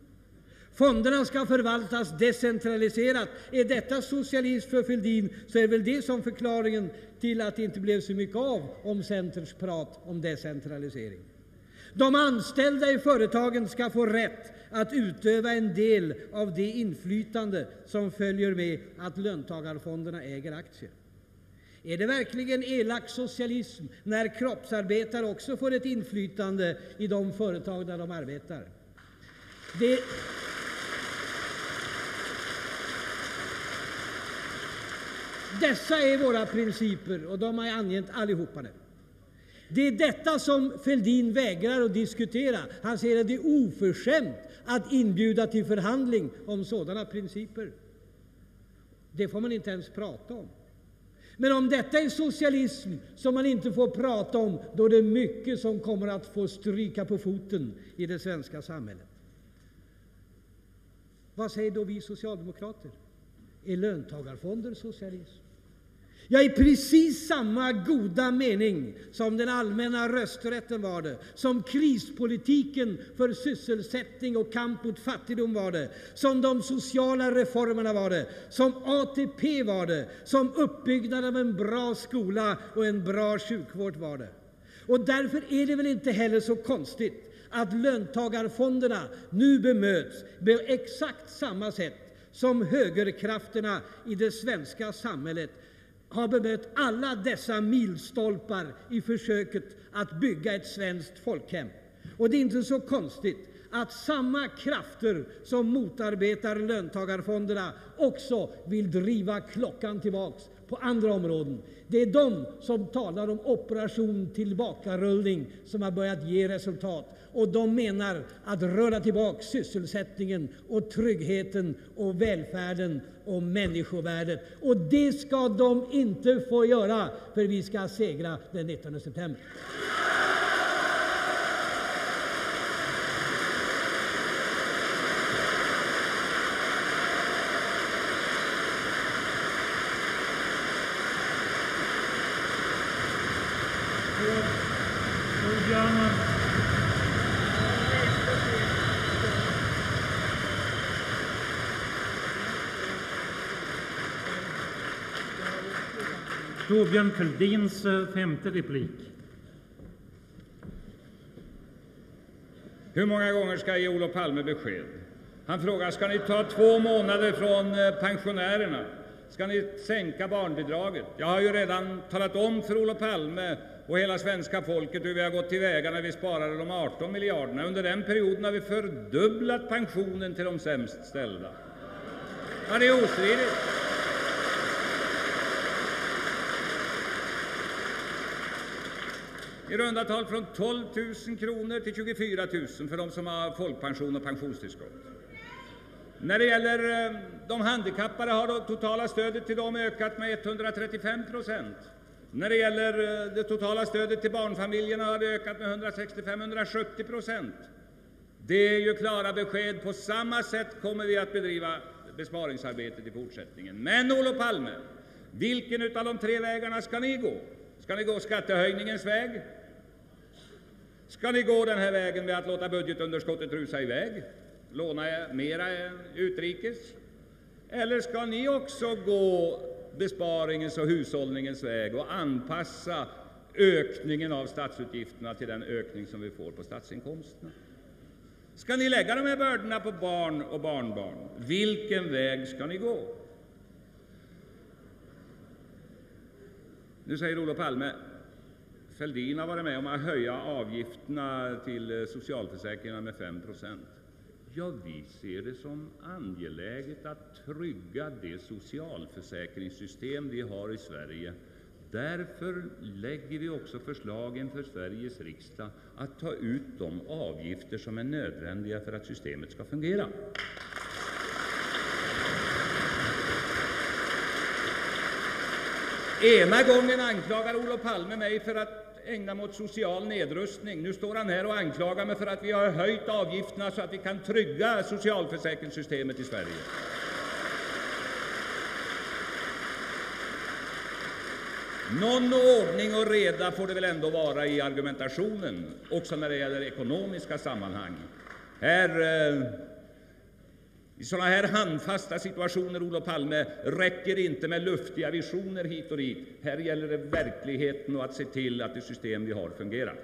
Fonderna ska förvaltas decentraliserat. Är detta socialism för Fälldin så är väl det som förklaringen till att det inte blev så mycket av om Centerns prat om decentralisering. De anställda i företagen ska få rätt att utöva en del av det inflytande som följer med att löntagarfonderna äger aktier. Är det verkligen elak socialism när kroppsarbetare också får ett inflytande i de företag där de arbetar? Det... Dessa är våra principer och de har jag angett allihopa nu. Det är detta som Fälldin vägrar att diskutera. Han säger att det är oförskämt att inbjuda till förhandling om sådana principer. Det får man inte ens prata om. Men om detta är socialism som man inte får prata om, då är det mycket som kommer att få stryka på foten i det svenska samhället. Vad säger då vi socialdemokrater? Är löntagarfonder socialism? Ja, i precis samma goda mening som den allmänna rösträtten var det, som krispolitiken för sysselsättning och kamp mot fattigdom var det, som de sociala reformerna var det, som ATP var det, som uppbyggnaden av en bra skola och en bra sjukvård var det. Och därför är det väl inte heller så konstigt att löntagarfonderna nu bemöts på exakt samma sätt som högerkrafterna i det svenska samhället har bemött alla dessa milstolpar i försöket att bygga ett svenskt folkhem. Och det är inte så konstigt att samma krafter som motarbetar löntagarfonderna också vill driva klockan tillbaks på andra områden. Det är de som talar om operation tillbakarullning som har börjat ge resultat. Och de menar att rulla tillbaka sysselsättningen och tryggheten och välfärden och människovärdet. Och det ska de inte få göra, för vi ska segra den 19 september. Torbjörn Torbjörn Fälldins eh, femte replik. Hur många gånger ska jag ge Olof Palme besked? Han frågar, ska ni ta två månader från eh, pensionärerna? Ska ni sänka barnbidraget? Jag har ju redan talat om för Olof Palme och hela svenska folket hur vi har gått tillväga när vi sparade de 18 miljarderna. Under den perioden har vi fördubblat pensionen till de sämst ställda. Ja, det är ostridigt. I runda tal från 12 000 kronor till 24 000 för de som har folkpension och pensionstillskott. När det gäller eh, de handikappade har det totala stödet till dem ökat med 135 procent. När det gäller eh, det totala stödet till barnfamiljerna har det ökat med 165-170 procent. Det är ju klara besked. På samma sätt kommer vi att bedriva besparingsarbetet i fortsättningen. Men Olof Palme, vilken av de tre vägarna ska ni gå? Ska ni gå skattehöjningens väg? Ska ni gå den här vägen med att låta budgetunderskottet rusa iväg? Låna mera utrikes? Eller ska ni också gå besparingens och hushållningens väg och anpassa ökningen av statsutgifterna till den ökning som vi får på statsinkomsterna? Ska ni lägga de här bördorna på barn och barnbarn? Vilken väg ska ni gå? Nu säger Olof Palme Fälldin har varit med om att höja avgifterna till socialförsäkringarna med 5 procent. Ja, vi ser det som angeläget att trygga det socialförsäkringssystem vi har i Sverige. Därför lägger vi också förslag inför Sveriges riksdag att ta ut de avgifter som är nödvändiga för att systemet ska fungera. Ena gången anklagar Olof Palme mig för att ägna mig åt social nedrustning. Nu står han här och anklagar mig för att vi har höjt avgifterna så att vi kan trygga socialförsäkringssystemet i Sverige. Någon ordning och reda får det väl ändå vara i argumentationen, också när det gäller ekonomiska sammanhang. Här eh, i sådana här handfasta situationer, Olof Palme, räcker inte med luftiga visioner hit och dit. Här gäller det verkligheten och att se till att det system vi har fungerar.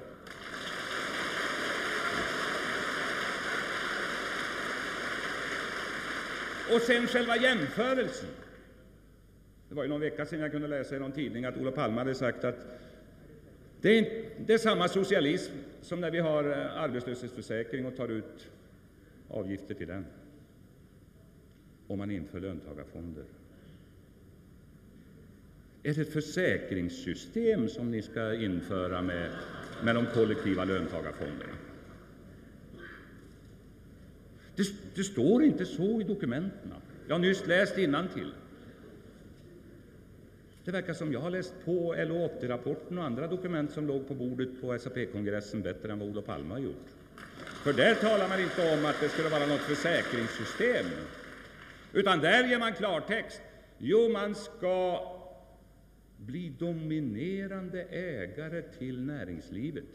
Och sen själva jämförelsen. Det var ju någon vecka sedan jag kunde läsa i någon tidning att Olof Palme hade sagt att det är, det är samma socialism som när vi har eh, arbetslöshetsförsäkring och tar ut avgifter till den om man inför löntagarfonder? Är det ett försäkringssystem som ni ska införa med, med de kollektiva löntagarfonderna? Det, det står inte så i dokumenten. Jag har nyss läst innantill. Det verkar som jag har läst på LO 80-rapporten och andra dokument som låg på bordet på SAP-kongressen bättre än vad Olof Palme har gjort. För där talar man inte om att det skulle vara något försäkringssystem. Utan där ger man klartext. Jo, man ska bli dominerande ägare till näringslivet.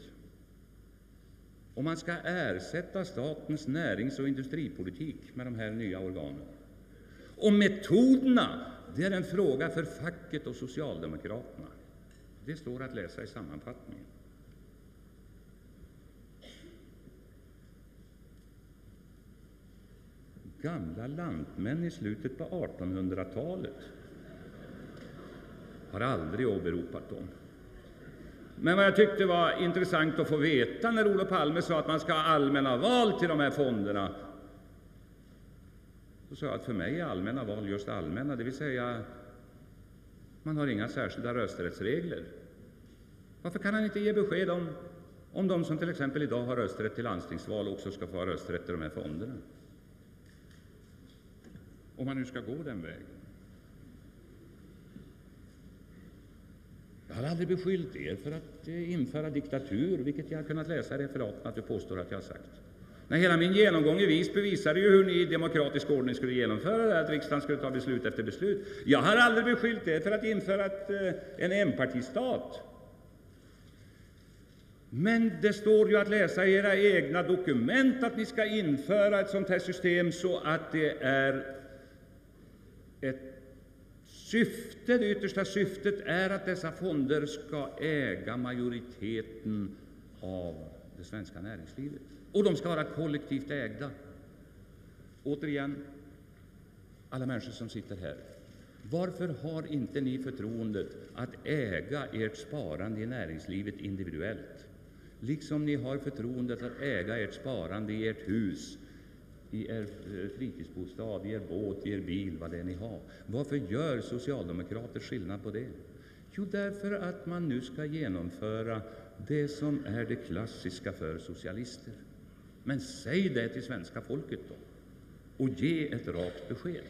Och man ska ersätta statens närings och industripolitik med de här nya organen. Och metoderna, det är en fråga för facket och socialdemokraterna. Det står att läsa i sammanfattningen. Gamla lantmän i slutet på 1800-talet har aldrig åberopat dem. Men vad jag tyckte var intressant att få veta när Olof Palme sa att man ska ha allmänna val till de här fonderna. Så sa jag att för mig är allmänna val just allmänna, det vill säga man har inga särskilda rösträttsregler. Varför kan han inte ge besked om, om de som till exempel idag har rösträtt till landstingsval också ska få ha rösträtt till de här fonderna? Om man nu ska gå den vägen. Jag har aldrig beskyllt er för att eh, införa diktatur, vilket jag har kunnat läsa i referaten att du påstår att jag har sagt. Nej, hela min genomgång i Visby visade ju hur ni i demokratisk ordning skulle genomföra det, att riksdagen skulle ta beslut efter beslut. Jag har aldrig beskyllt er för att införa ett, eh, en enpartistat. Men det står ju att läsa i era egna dokument att ni ska införa ett sånt här system så att det är ett syfte, det yttersta syftet är att dessa fonder ska äga majoriteten av det svenska näringslivet. Och de ska vara kollektivt ägda. Återigen, alla människor som sitter här. Varför har inte ni förtroendet att äga ert sparande i näringslivet individuellt? Liksom ni har förtroendet att äga ert sparande i ert hus, i er eh, fritidsbostad, i er båt, i er bil, vad det är ni har. Varför gör socialdemokrater skillnad på det? Jo, därför att man nu ska genomföra det som är det klassiska för socialister. Men säg det till svenska folket då, och ge ett rakt besked.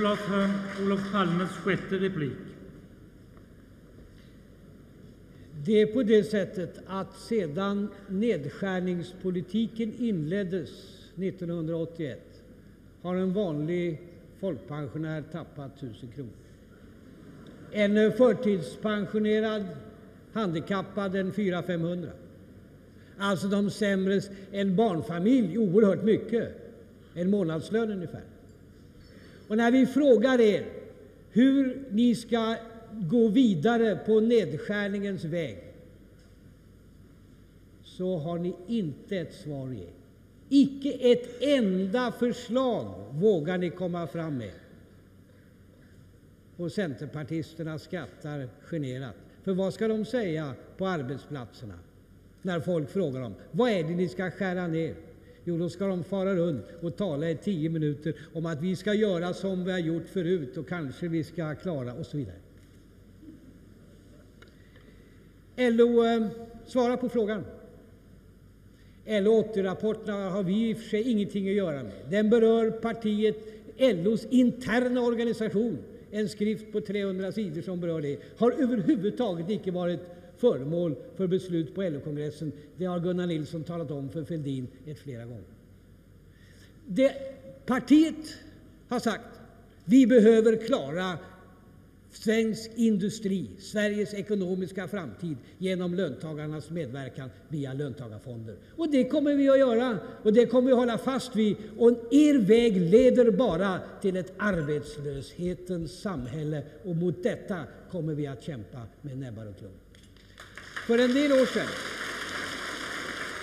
Olof, eh, Olof Palmes sjätte replik. Det är på det sättet att sedan nedskärningspolitiken inleddes 1981 har en vanlig folkpensionär tappat 1000 kronor. En eh, förtidspensionerad handikappad en 400-500. Alltså de sämre, en barnfamilj oerhört mycket, en månadslön ungefär. Och när vi frågar er hur ni ska gå vidare på nedskärningens väg så har ni inte ett svar att ge. Icke ett enda förslag vågar ni komma fram med. Och centerpartisterna skrattar generat. För vad ska de säga på arbetsplatserna när folk frågar dem vad är det ni ska skära ner? Jo, då ska de fara runt och tala i tio minuter om att vi ska göra som vi har gjort förut och kanske vi ska klara och så vidare. LO eh, svarar på frågan. LO 80-rapporterna har vi i och för sig ingenting att göra med. Den berör partiet, LOs interna organisation. En skrift på 300 sidor som berör det. Har överhuvudtaget icke varit föremål för beslut på LO-kongressen. Det har Gunnar Nilsson talat om för Fälldin ett flera gånger. Det, partiet har sagt vi behöver klara svensk industri, Sveriges ekonomiska framtid genom löntagarnas medverkan via löntagarfonder. Och det kommer vi att göra och det kommer vi att hålla fast vid. Och er väg leder bara till ett arbetslöshetens samhälle och mot detta kommer vi att kämpa med näbbar och klor. För en del år sedan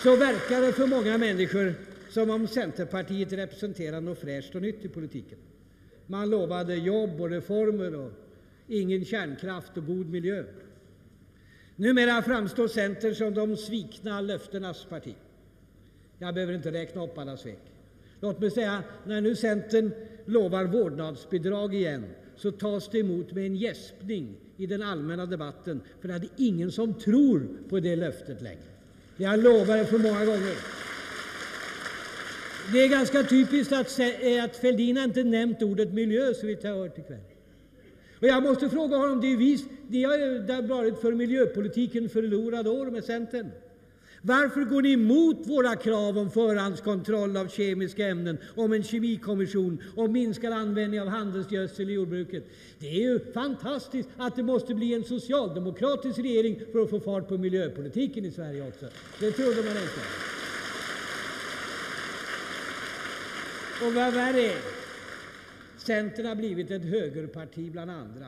så verkar det för många människor som om Centerpartiet representerar något fräscht och nytt i politiken. Man lovade jobb och reformer och ingen kärnkraft och god miljö. Numera framstår Centern som de svikna löftenas parti. Jag behöver inte räkna upp alla svek. Låt mig säga, när nu Centern lovar vårdnadsbidrag igen så tas det emot med en gäspning i den allmänna debatten, för det är ingen som tror på det löftet längre. Jag lovade för många gånger. Det är ganska typiskt att, eh, att Fälldin inte nämnt ordet miljö så vitt jag har hört ikväll. Och jag måste fråga honom, det är vi, det har varit för miljöpolitiken förlorade år med Centern. Varför går ni emot våra krav om förhandskontroll av kemiska ämnen, om en kemikommission, om minskad användning av handelsgödsel i jordbruket? Det är ju fantastiskt att det måste bli en socialdemokratisk regering för att få fart på miljöpolitiken i Sverige också. Det trodde man inte. Och vad värre är, Centern har blivit ett högerparti bland andra.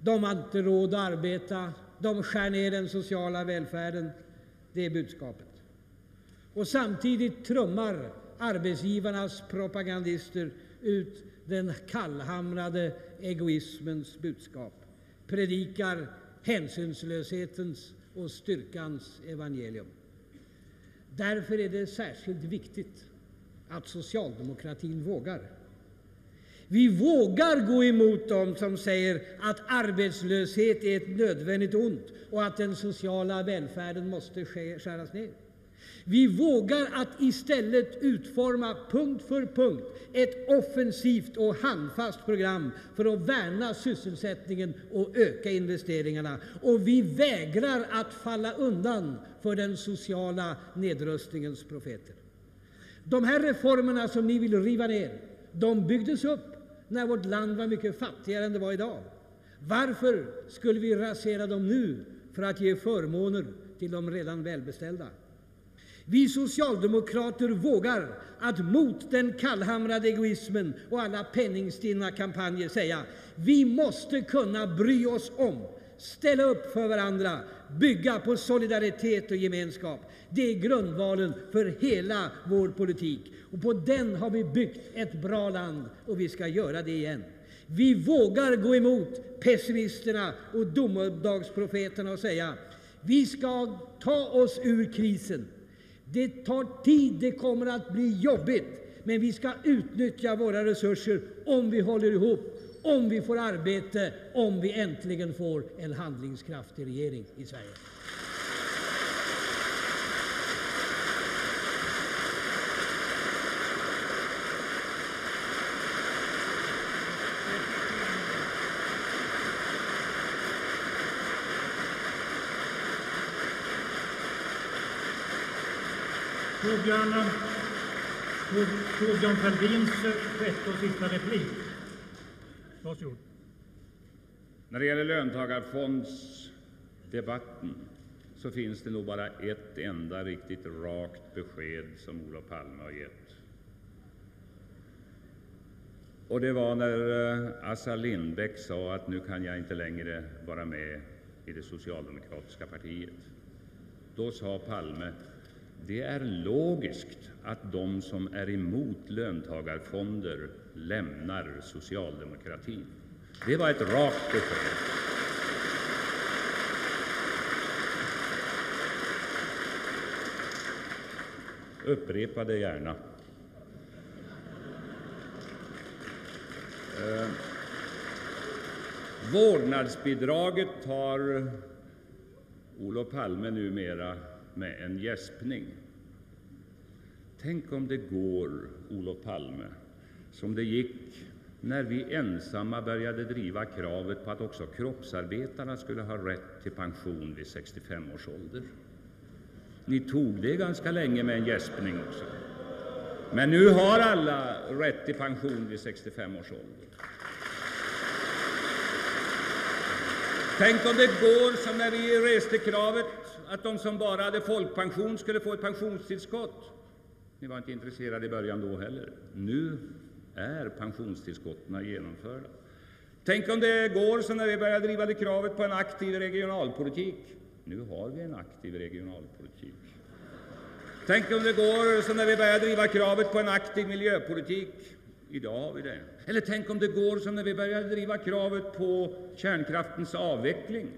De har inte råd att arbeta, de skär ner den sociala välfärden. Det är budskapet. Och samtidigt trummar arbetsgivarnas propagandister ut den kallhamrade egoismens budskap, predikar hänsynslöshetens och styrkans evangelium. Därför är det särskilt viktigt att socialdemokratin vågar. Vi vågar gå emot dem som säger att arbetslöshet är ett nödvändigt ont och att den sociala välfärden måste skäras ner. Vi vågar att i stället utforma punkt för punkt ett offensivt och handfast program för att värna sysselsättningen och öka investeringarna. Och vi vägrar att falla undan för den sociala nedrustningens profeter. De här reformerna som ni vill riva ner, de byggdes upp när vårt land var mycket fattigare än det var idag. Varför skulle vi rasera dem nu för att ge förmåner till de redan välbeställda? Vi socialdemokrater vågar att mot den kallhamrade egoismen och alla penningstinna kampanjer säga vi måste kunna bry oss om, ställa upp för varandra, bygga på solidaritet och gemenskap. Det är grundvalen för hela vår politik. Och på den har vi byggt ett bra land och vi ska göra det igen. Vi vågar gå emot pessimisterna och domedagsprofeterna och säga vi ska ta oss ur krisen. Det tar tid, det kommer att bli jobbigt, men vi ska utnyttja våra resurser om vi håller ihop, om vi får arbete, om vi äntligen får en handlingskraftig regering i Sverige. Torbjörn, Torbjörn Fälldins sjätte och sista replik. Varsågod. När det gäller löntagarfondsdebatten så finns det nog bara ett enda riktigt rakt besked som Olof Palme har gett. Och det var när eh, Assar Lindbeck sa att nu kan jag inte längre vara med i det socialdemokratiska partiet. Då sa Palme det är logiskt att de som är emot löntagarfonder lämnar socialdemokratin. Det var ett rakt besked. Upprepa det gärna. Eh, vårdnadsbidraget tar Olof Palme numera med en gäspning. Tänk om det går, Olof Palme, som det gick när vi ensamma började driva kravet på att också kroppsarbetarna skulle ha rätt till pension vid 65 års ålder. Ni tog det ganska länge med en gäspning också. Men nu har alla rätt till pension vid 65 års ålder. Tänk om det går som när vi reste kravet att de som bara hade folkpension skulle få ett pensionstillskott. Ni var inte intresserade i början då heller. Nu är pensionstillskotten genomförda. Tänk om det går som när vi började driva det kravet på en aktiv regionalpolitik. Nu har vi en aktiv regionalpolitik. Tänk om det går som när vi började driva kravet på en aktiv miljöpolitik. Idag har vi det. Eller tänk om det går som när vi började driva kravet på kärnkraftens avveckling.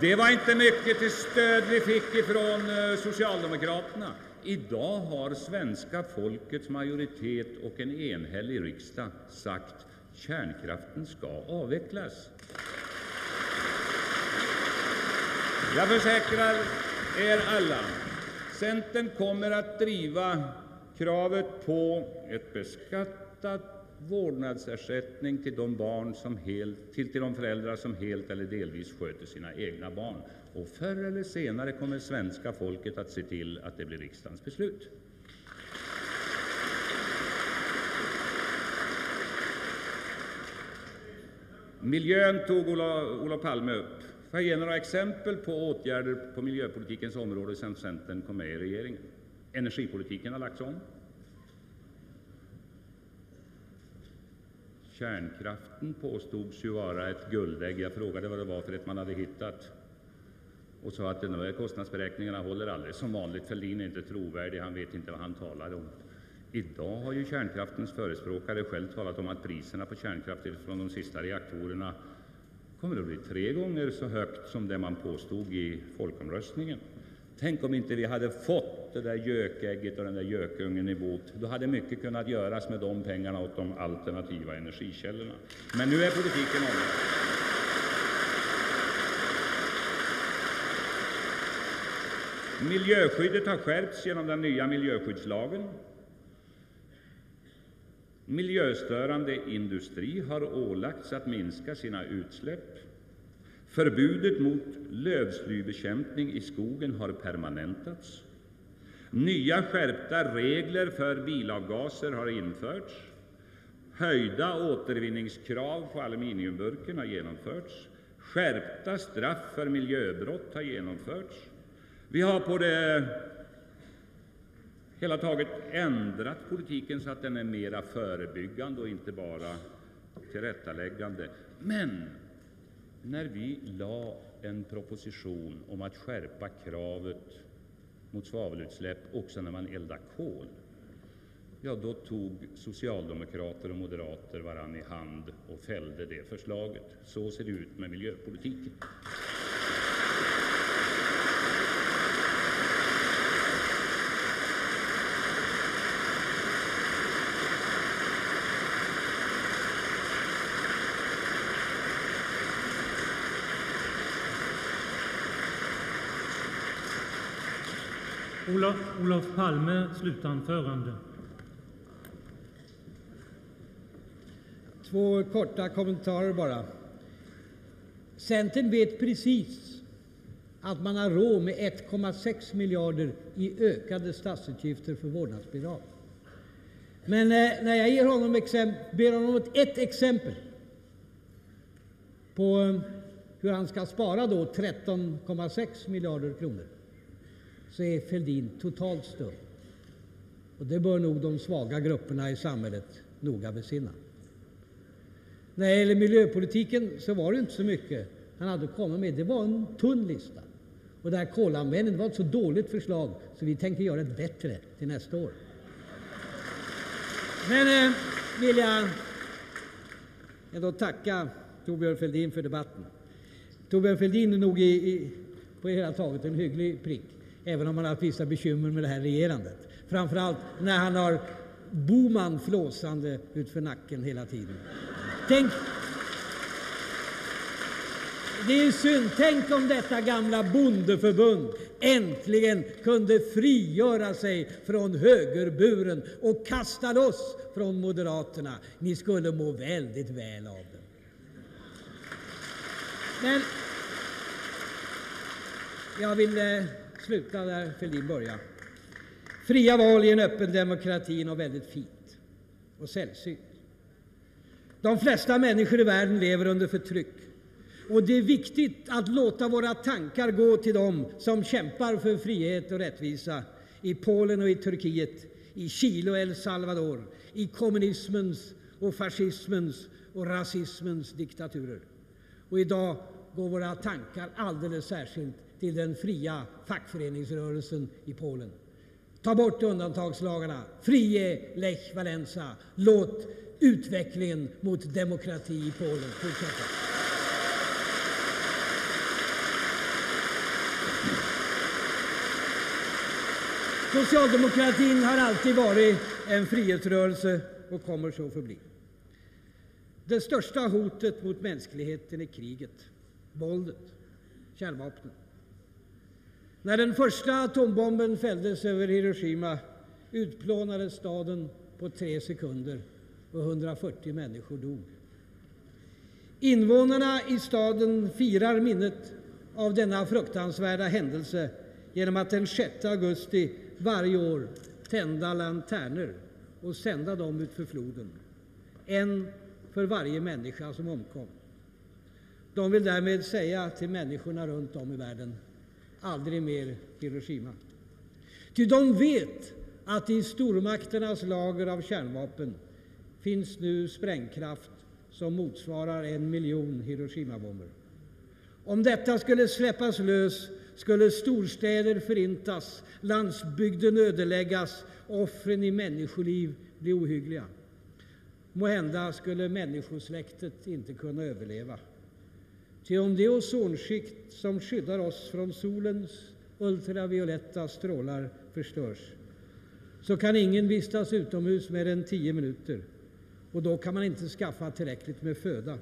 Det var inte mycket till stöd vi fick ifrån eh, Socialdemokraterna. Idag har svenska folkets majoritet och en enhällig riksdag sagt kärnkraften ska avvecklas. Jag försäkrar er alla Centern kommer att driva kravet på ett beskattat vårdnadsersättning till de, barn som helt, till, till de föräldrar som helt eller delvis sköter sina egna barn. Och förr eller senare kommer svenska folket att se till att det blir riksdagens beslut. Miljön tog Olof Palme upp. Får jag ge några exempel på åtgärder på miljöpolitikens område sedan Centern kom med i regeringen? Energipolitiken har lagts om. Kärnkraften påstods ju vara ett guldägg. Jag frågade vad det var för ett man hade hittat och sa att de här kostnadsberäkningarna håller aldrig. Som vanligt, Fälldin är inte trovärdig, han vet inte vad han talar om. Idag har ju kärnkraftens förespråkare själv talat om att priserna på kärnkraft från de sista reaktorerna kommer att bli tre gånger så högt som det man påstod i folkomröstningen. Tänk om inte vi hade fått det där gökägget och den där gökungen i bot. Då hade mycket kunnat göras med de pengarna åt de alternativa energikällorna. Men nu är politiken omvänd. Miljöskyddet har skärpts genom den nya miljöskyddslagen. Miljöstörande industri har ålagts att minska sina utsläpp. Förbudet mot lövslybekämpning i skogen har permanentats. Nya skärpta regler för bilavgaser har införts. Höjda återvinningskrav på aluminiumburken har genomförts. Skärpta straff för miljöbrott har genomförts. Vi har på det hela taget ändrat politiken så att den är mera förebyggande och inte bara tillrättaläggande. Men när vi la en proposition om att skärpa kravet mot svavelutsläpp också när man eldar kol, ja, då tog socialdemokrater och moderater varann i hand och fällde det förslaget. Så ser det ut med miljöpolitiken. Olof, Olof Palme, slutanförande. Två korta kommentarer bara. Centern vet precis att man har råd med 1,6 miljarder i ökade statsutgifter för vårdnadsbidrag. Men eh, när jag ger honom exempel, ber honom ett, ett exempel på eh, hur han ska spara då 13,6 miljarder kronor så är Fälldin totalt stum. Och det bör nog de svaga grupperna i samhället noga besinna. När det gäller miljöpolitiken så var det inte så mycket han hade kommit med. Det var en tunn lista. Och det här kolanvändningen var ett så dåligt förslag så vi tänker göra ett bättre till nästa år. Men eh, vill jag ändå tacka Torbjörn Fälldin för debatten. Torbjörn Fälldin är nog i, i, på hela taget en hygglig prick även om han har haft vissa bekymmer med det här regerandet. Framförallt när han har Boman flåsande utför nacken hela tiden. Tänk, det är synd. Tänk om detta gamla bondeförbund äntligen kunde frigöra sig från högerburen och kasta loss från Moderaterna. Ni skulle må väldigt väl av det. Men jag vill eh, sluta där Fälldin började. Fria val i en öppen demokrati är något väldigt fint och sällsynt. De flesta människor i världen lever under förtryck. Och det är viktigt att låta våra tankar gå till dem som kämpar för frihet och rättvisa i Polen och i Turkiet, i Chile och El Salvador, i kommunismens och fascismens och rasismens diktaturer. Och idag går våra tankar alldeles särskilt till den fria fackföreningsrörelsen i Polen. Ta bort undantagslagarna, frige Lech Walesa, låt utvecklingen mot demokrati i Polen fortsätta. Socialdemokratin har alltid varit en frihetsrörelse och kommer så förbli. Det största hotet mot mänskligheten är kriget, våldet, kärnvapnen. När den första atombomben fälldes över Hiroshima utplånades staden på tre sekunder och 140 människor dog. Invånarna i staden firar minnet av denna fruktansvärda händelse genom att den 6 augusti varje år tända lanterner och sända dem utför floden. En för varje människa som omkom. De vill därmed säga till människorna runt om i världen, aldrig mer Hiroshima. Ty de vet att i stormakternas lager av kärnvapen finns nu sprängkraft som motsvarar en miljon Hiroshimabomber. Om detta skulle släppas lös skulle storstäder förintas, landsbygden ödeläggas, offren i människoliv bli ohyggliga. Måhända skulle människosläktet inte kunna överleva. Ty om det ozonskikt som skyddar oss från solens ultravioletta strålar förstörs, så kan ingen vistas utomhus mer än tio minuter och då kan man inte skaffa tillräckligt med föda.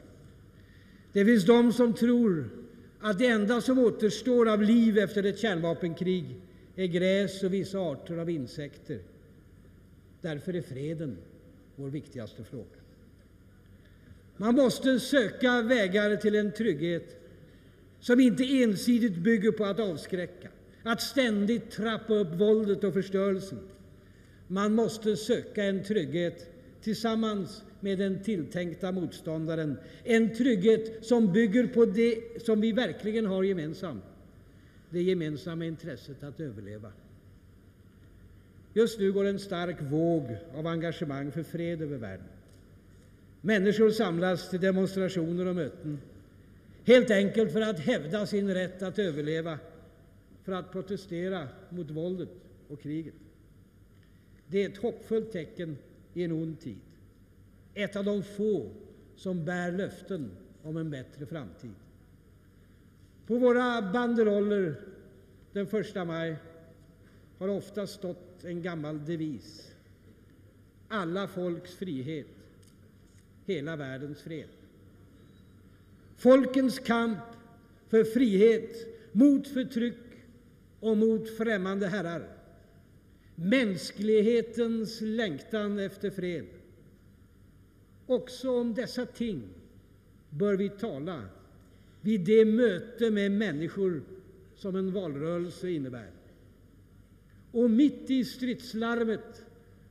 Det finns de som tror att det enda som återstår av liv efter ett kärnvapenkrig är gräs och vissa arter av insekter. Därför är freden vår viktigaste fråga. Man måste söka vägar till en trygghet som inte ensidigt bygger på att avskräcka, att ständigt trappa upp våldet och förstörelsen. Man måste söka en trygghet tillsammans med den tilltänkta motståndaren. En trygghet som bygger på det som vi verkligen har gemensamt, det gemensamma intresset att överleva. Just nu går en stark våg av engagemang för fred över världen. Människor samlas till demonstrationer och möten, helt enkelt för att hävda sin rätt att överleva, för att protestera mot våldet och kriget. Det är ett hoppfullt tecken i en ond tid. Ett av de få som bär löften om en bättre framtid. På våra banderoller den första maj har ofta stått en gammal devis. Alla folks frihet, hela världens fred. Folkens kamp för frihet mot förtryck och mot främmande herrar. Mänsklighetens längtan efter fred. Också om dessa ting bör vi tala vid det möte med människor som en valrörelse innebär. Och mitt i stridslarmet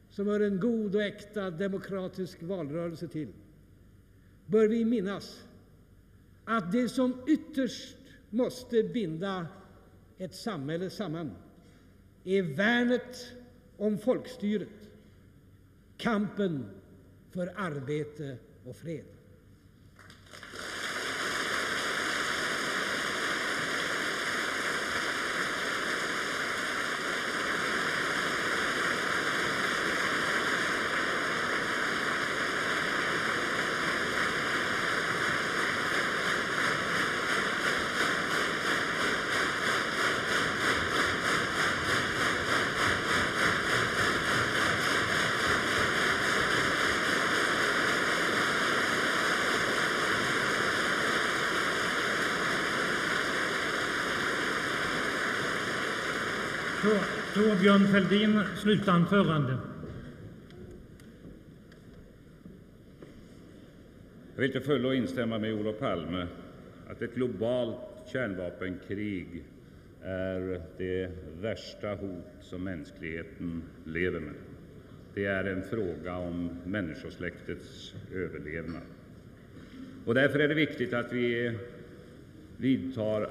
som hör en god och äkta demokratisk valrörelse till bör vi minnas att det som ytterst måste binda ett samhälle samman är värnet om folkstyret, kampen för arbete och fred. Thorbjörn Fälldin, slutanförande. Jag vill till fullo instämma med Olof Palme att ett globalt kärnvapenkrig är det värsta hot som mänskligheten lever med. Det är en fråga om människosläktets överlevnad. Och därför är det viktigt att vi vidtar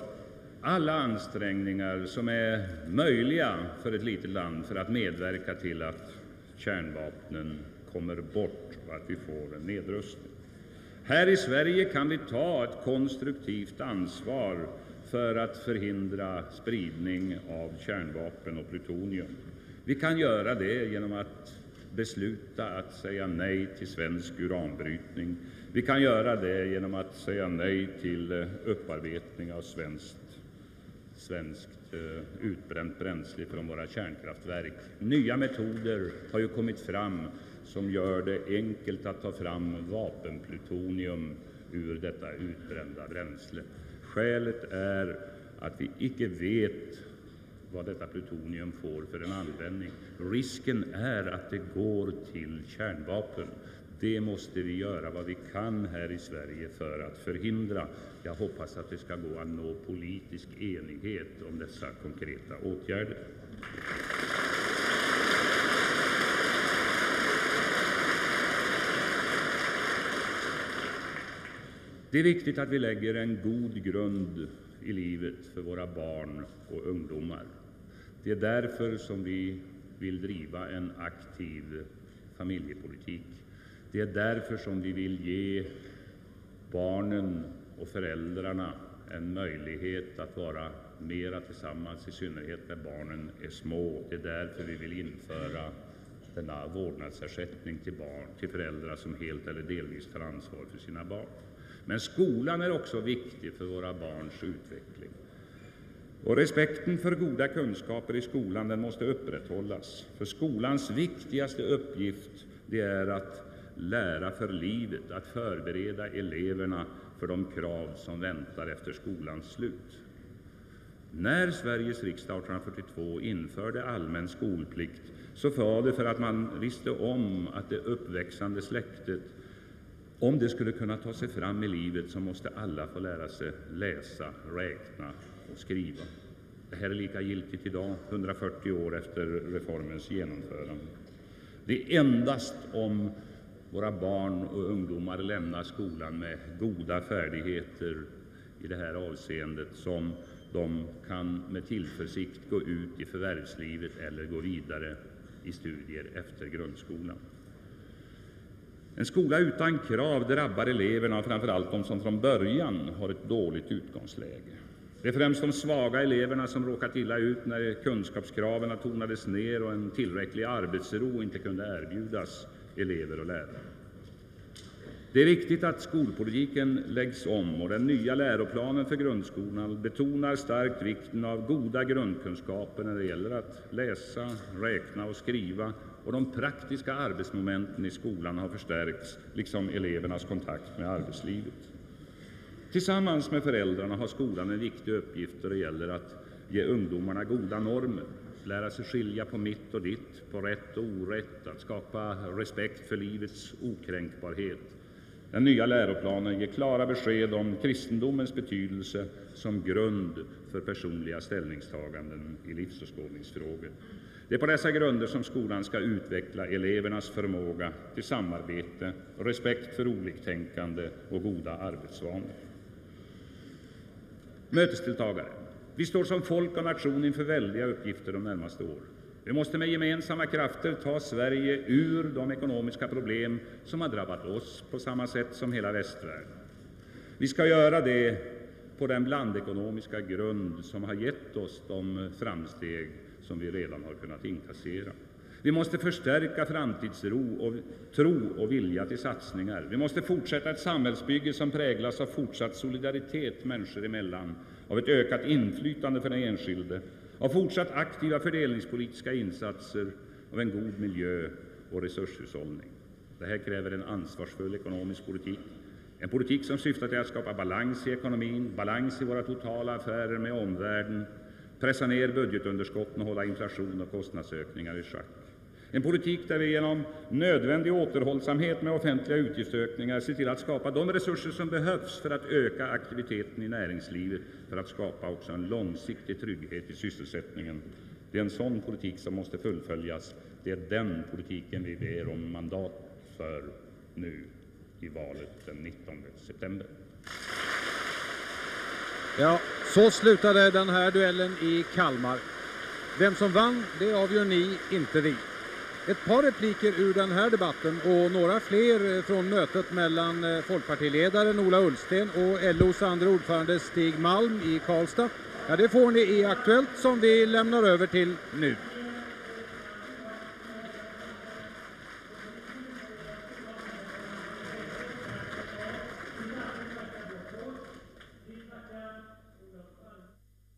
alla ansträngningar som är möjliga för ett litet land för att medverka till att kärnvapnen kommer bort och att vi får en nedrustning. Här i Sverige kan vi ta ett konstruktivt ansvar för att förhindra spridning av kärnvapen och plutonium. Vi kan göra det genom att besluta att säga nej till svensk uranbrytning. Vi kan göra det genom att säga nej till upparbetning av svenskt svenskt eh, utbränt bränsle från våra kärnkraftverk. Nya metoder har ju kommit fram som gör det enkelt att ta fram vapenplutonium ur detta utbrända bränsle. Skälet är att vi icke vet vad detta plutonium får för en användning. Risken är att det går till kärnvapen. Det måste vi göra vad vi kan här i Sverige för att förhindra. Jag hoppas att det ska gå att nå politisk enighet om dessa konkreta åtgärder. Det är viktigt att vi lägger en god grund i livet för våra barn och ungdomar. Det är därför som vi vill driva en aktiv familjepolitik. Det är därför som vi vill ge barnen och föräldrarna en möjlighet att vara mera tillsammans, i synnerhet när barnen är små. Det är därför vi vill införa denna vårdnadsersättning till barn, till föräldrar som helt eller delvis tar ansvar för sina barn. Men skolan är också viktig för våra barns utveckling. Och respekten för goda kunskaper i skolan den måste upprätthållas. För skolans viktigaste uppgift det är att lära för livet, att förbereda eleverna för de krav som väntar efter skolans slut. När Sveriges riksdag 1842 införde allmän skolplikt så var det för att man visste om att det uppväxande släktet om det skulle kunna ta sig fram i livet så måste alla få lära sig läsa, räkna och skriva. Det här är lika giltigt idag, 140 år efter reformens genomförande. Det är endast om våra barn och ungdomar lämnar skolan med goda färdigheter i det här avseendet som de kan med tillförsikt gå ut i förvärvslivet eller gå vidare i studier efter grundskolan. En skola utan krav drabbar eleverna, framför allt de som från början har ett dåligt utgångsläge. Det är främst de svaga eleverna som råkat illa ut när kunskapskraven tonades ner och en tillräcklig arbetsro inte kunde erbjudas elever och lärare. Det är viktigt att skolpolitiken läggs om och den nya läroplanen för grundskolan betonar starkt vikten av goda grundkunskaper när det gäller att läsa, räkna och skriva och de praktiska arbetsmomenten i skolan har förstärkts, liksom elevernas kontakt med arbetslivet. Tillsammans med föräldrarna har skolan en viktig uppgift då det gäller att ge ungdomarna goda normer, lära sig skilja på mitt och ditt, på rätt och orätt, att skapa respekt för livets okränkbarhet. Den nya läroplanen ger klara besked om kristendomens betydelse som grund för personliga ställningstaganden i livsåskådningsfrågor. Det är på dessa grunder som skolan ska utveckla elevernas förmåga till samarbete, respekt för oliktänkande och goda arbetsvanor. Mötesdeltagare. Vi står som folk och nation inför väldiga uppgifter de närmaste åren. Vi måste med gemensamma krafter ta Sverige ur de ekonomiska problem som har drabbat oss på samma sätt som hela västvärlden. Vi ska göra det på den blandekonomiska grund som har gett oss de framsteg som vi redan har kunnat inkassera. Vi måste förstärka framtidsro och tro och vilja till satsningar. Vi måste fortsätta ett samhällsbygge som präglas av fortsatt solidaritet människor emellan, av ett ökat inflytande för den enskilde, av fortsatt aktiva fördelningspolitiska insatser, av en god miljö och resurshushållning. Det här kräver en ansvarsfull ekonomisk politik, en politik som syftar till att skapa balans i ekonomin, balans i våra totala affärer med omvärlden, pressa ner budgetunderskotten och hålla inflation och kostnadsökningar i schack. En politik där vi genom nödvändig återhållsamhet med offentliga utgiftsökningar ser till att skapa de resurser som behövs för att öka aktiviteten i näringslivet, för att skapa också en långsiktig trygghet i sysselsättningen. Det är en sådan politik som måste fullföljas. Det är den politiken vi ber om mandat för nu i valet den 19 september. Ja, så slutade den här duellen i Kalmar. Vem som vann, det avgör ni, inte vi. Ett par repliker ur den här debatten och några fler eh, från mötet mellan eh, folkpartiledaren Ola Ullsten och LOs andra ordförande Stig Malm i Karlstad. Ja, det får ni i Aktuellt som vi lämnar över till nu.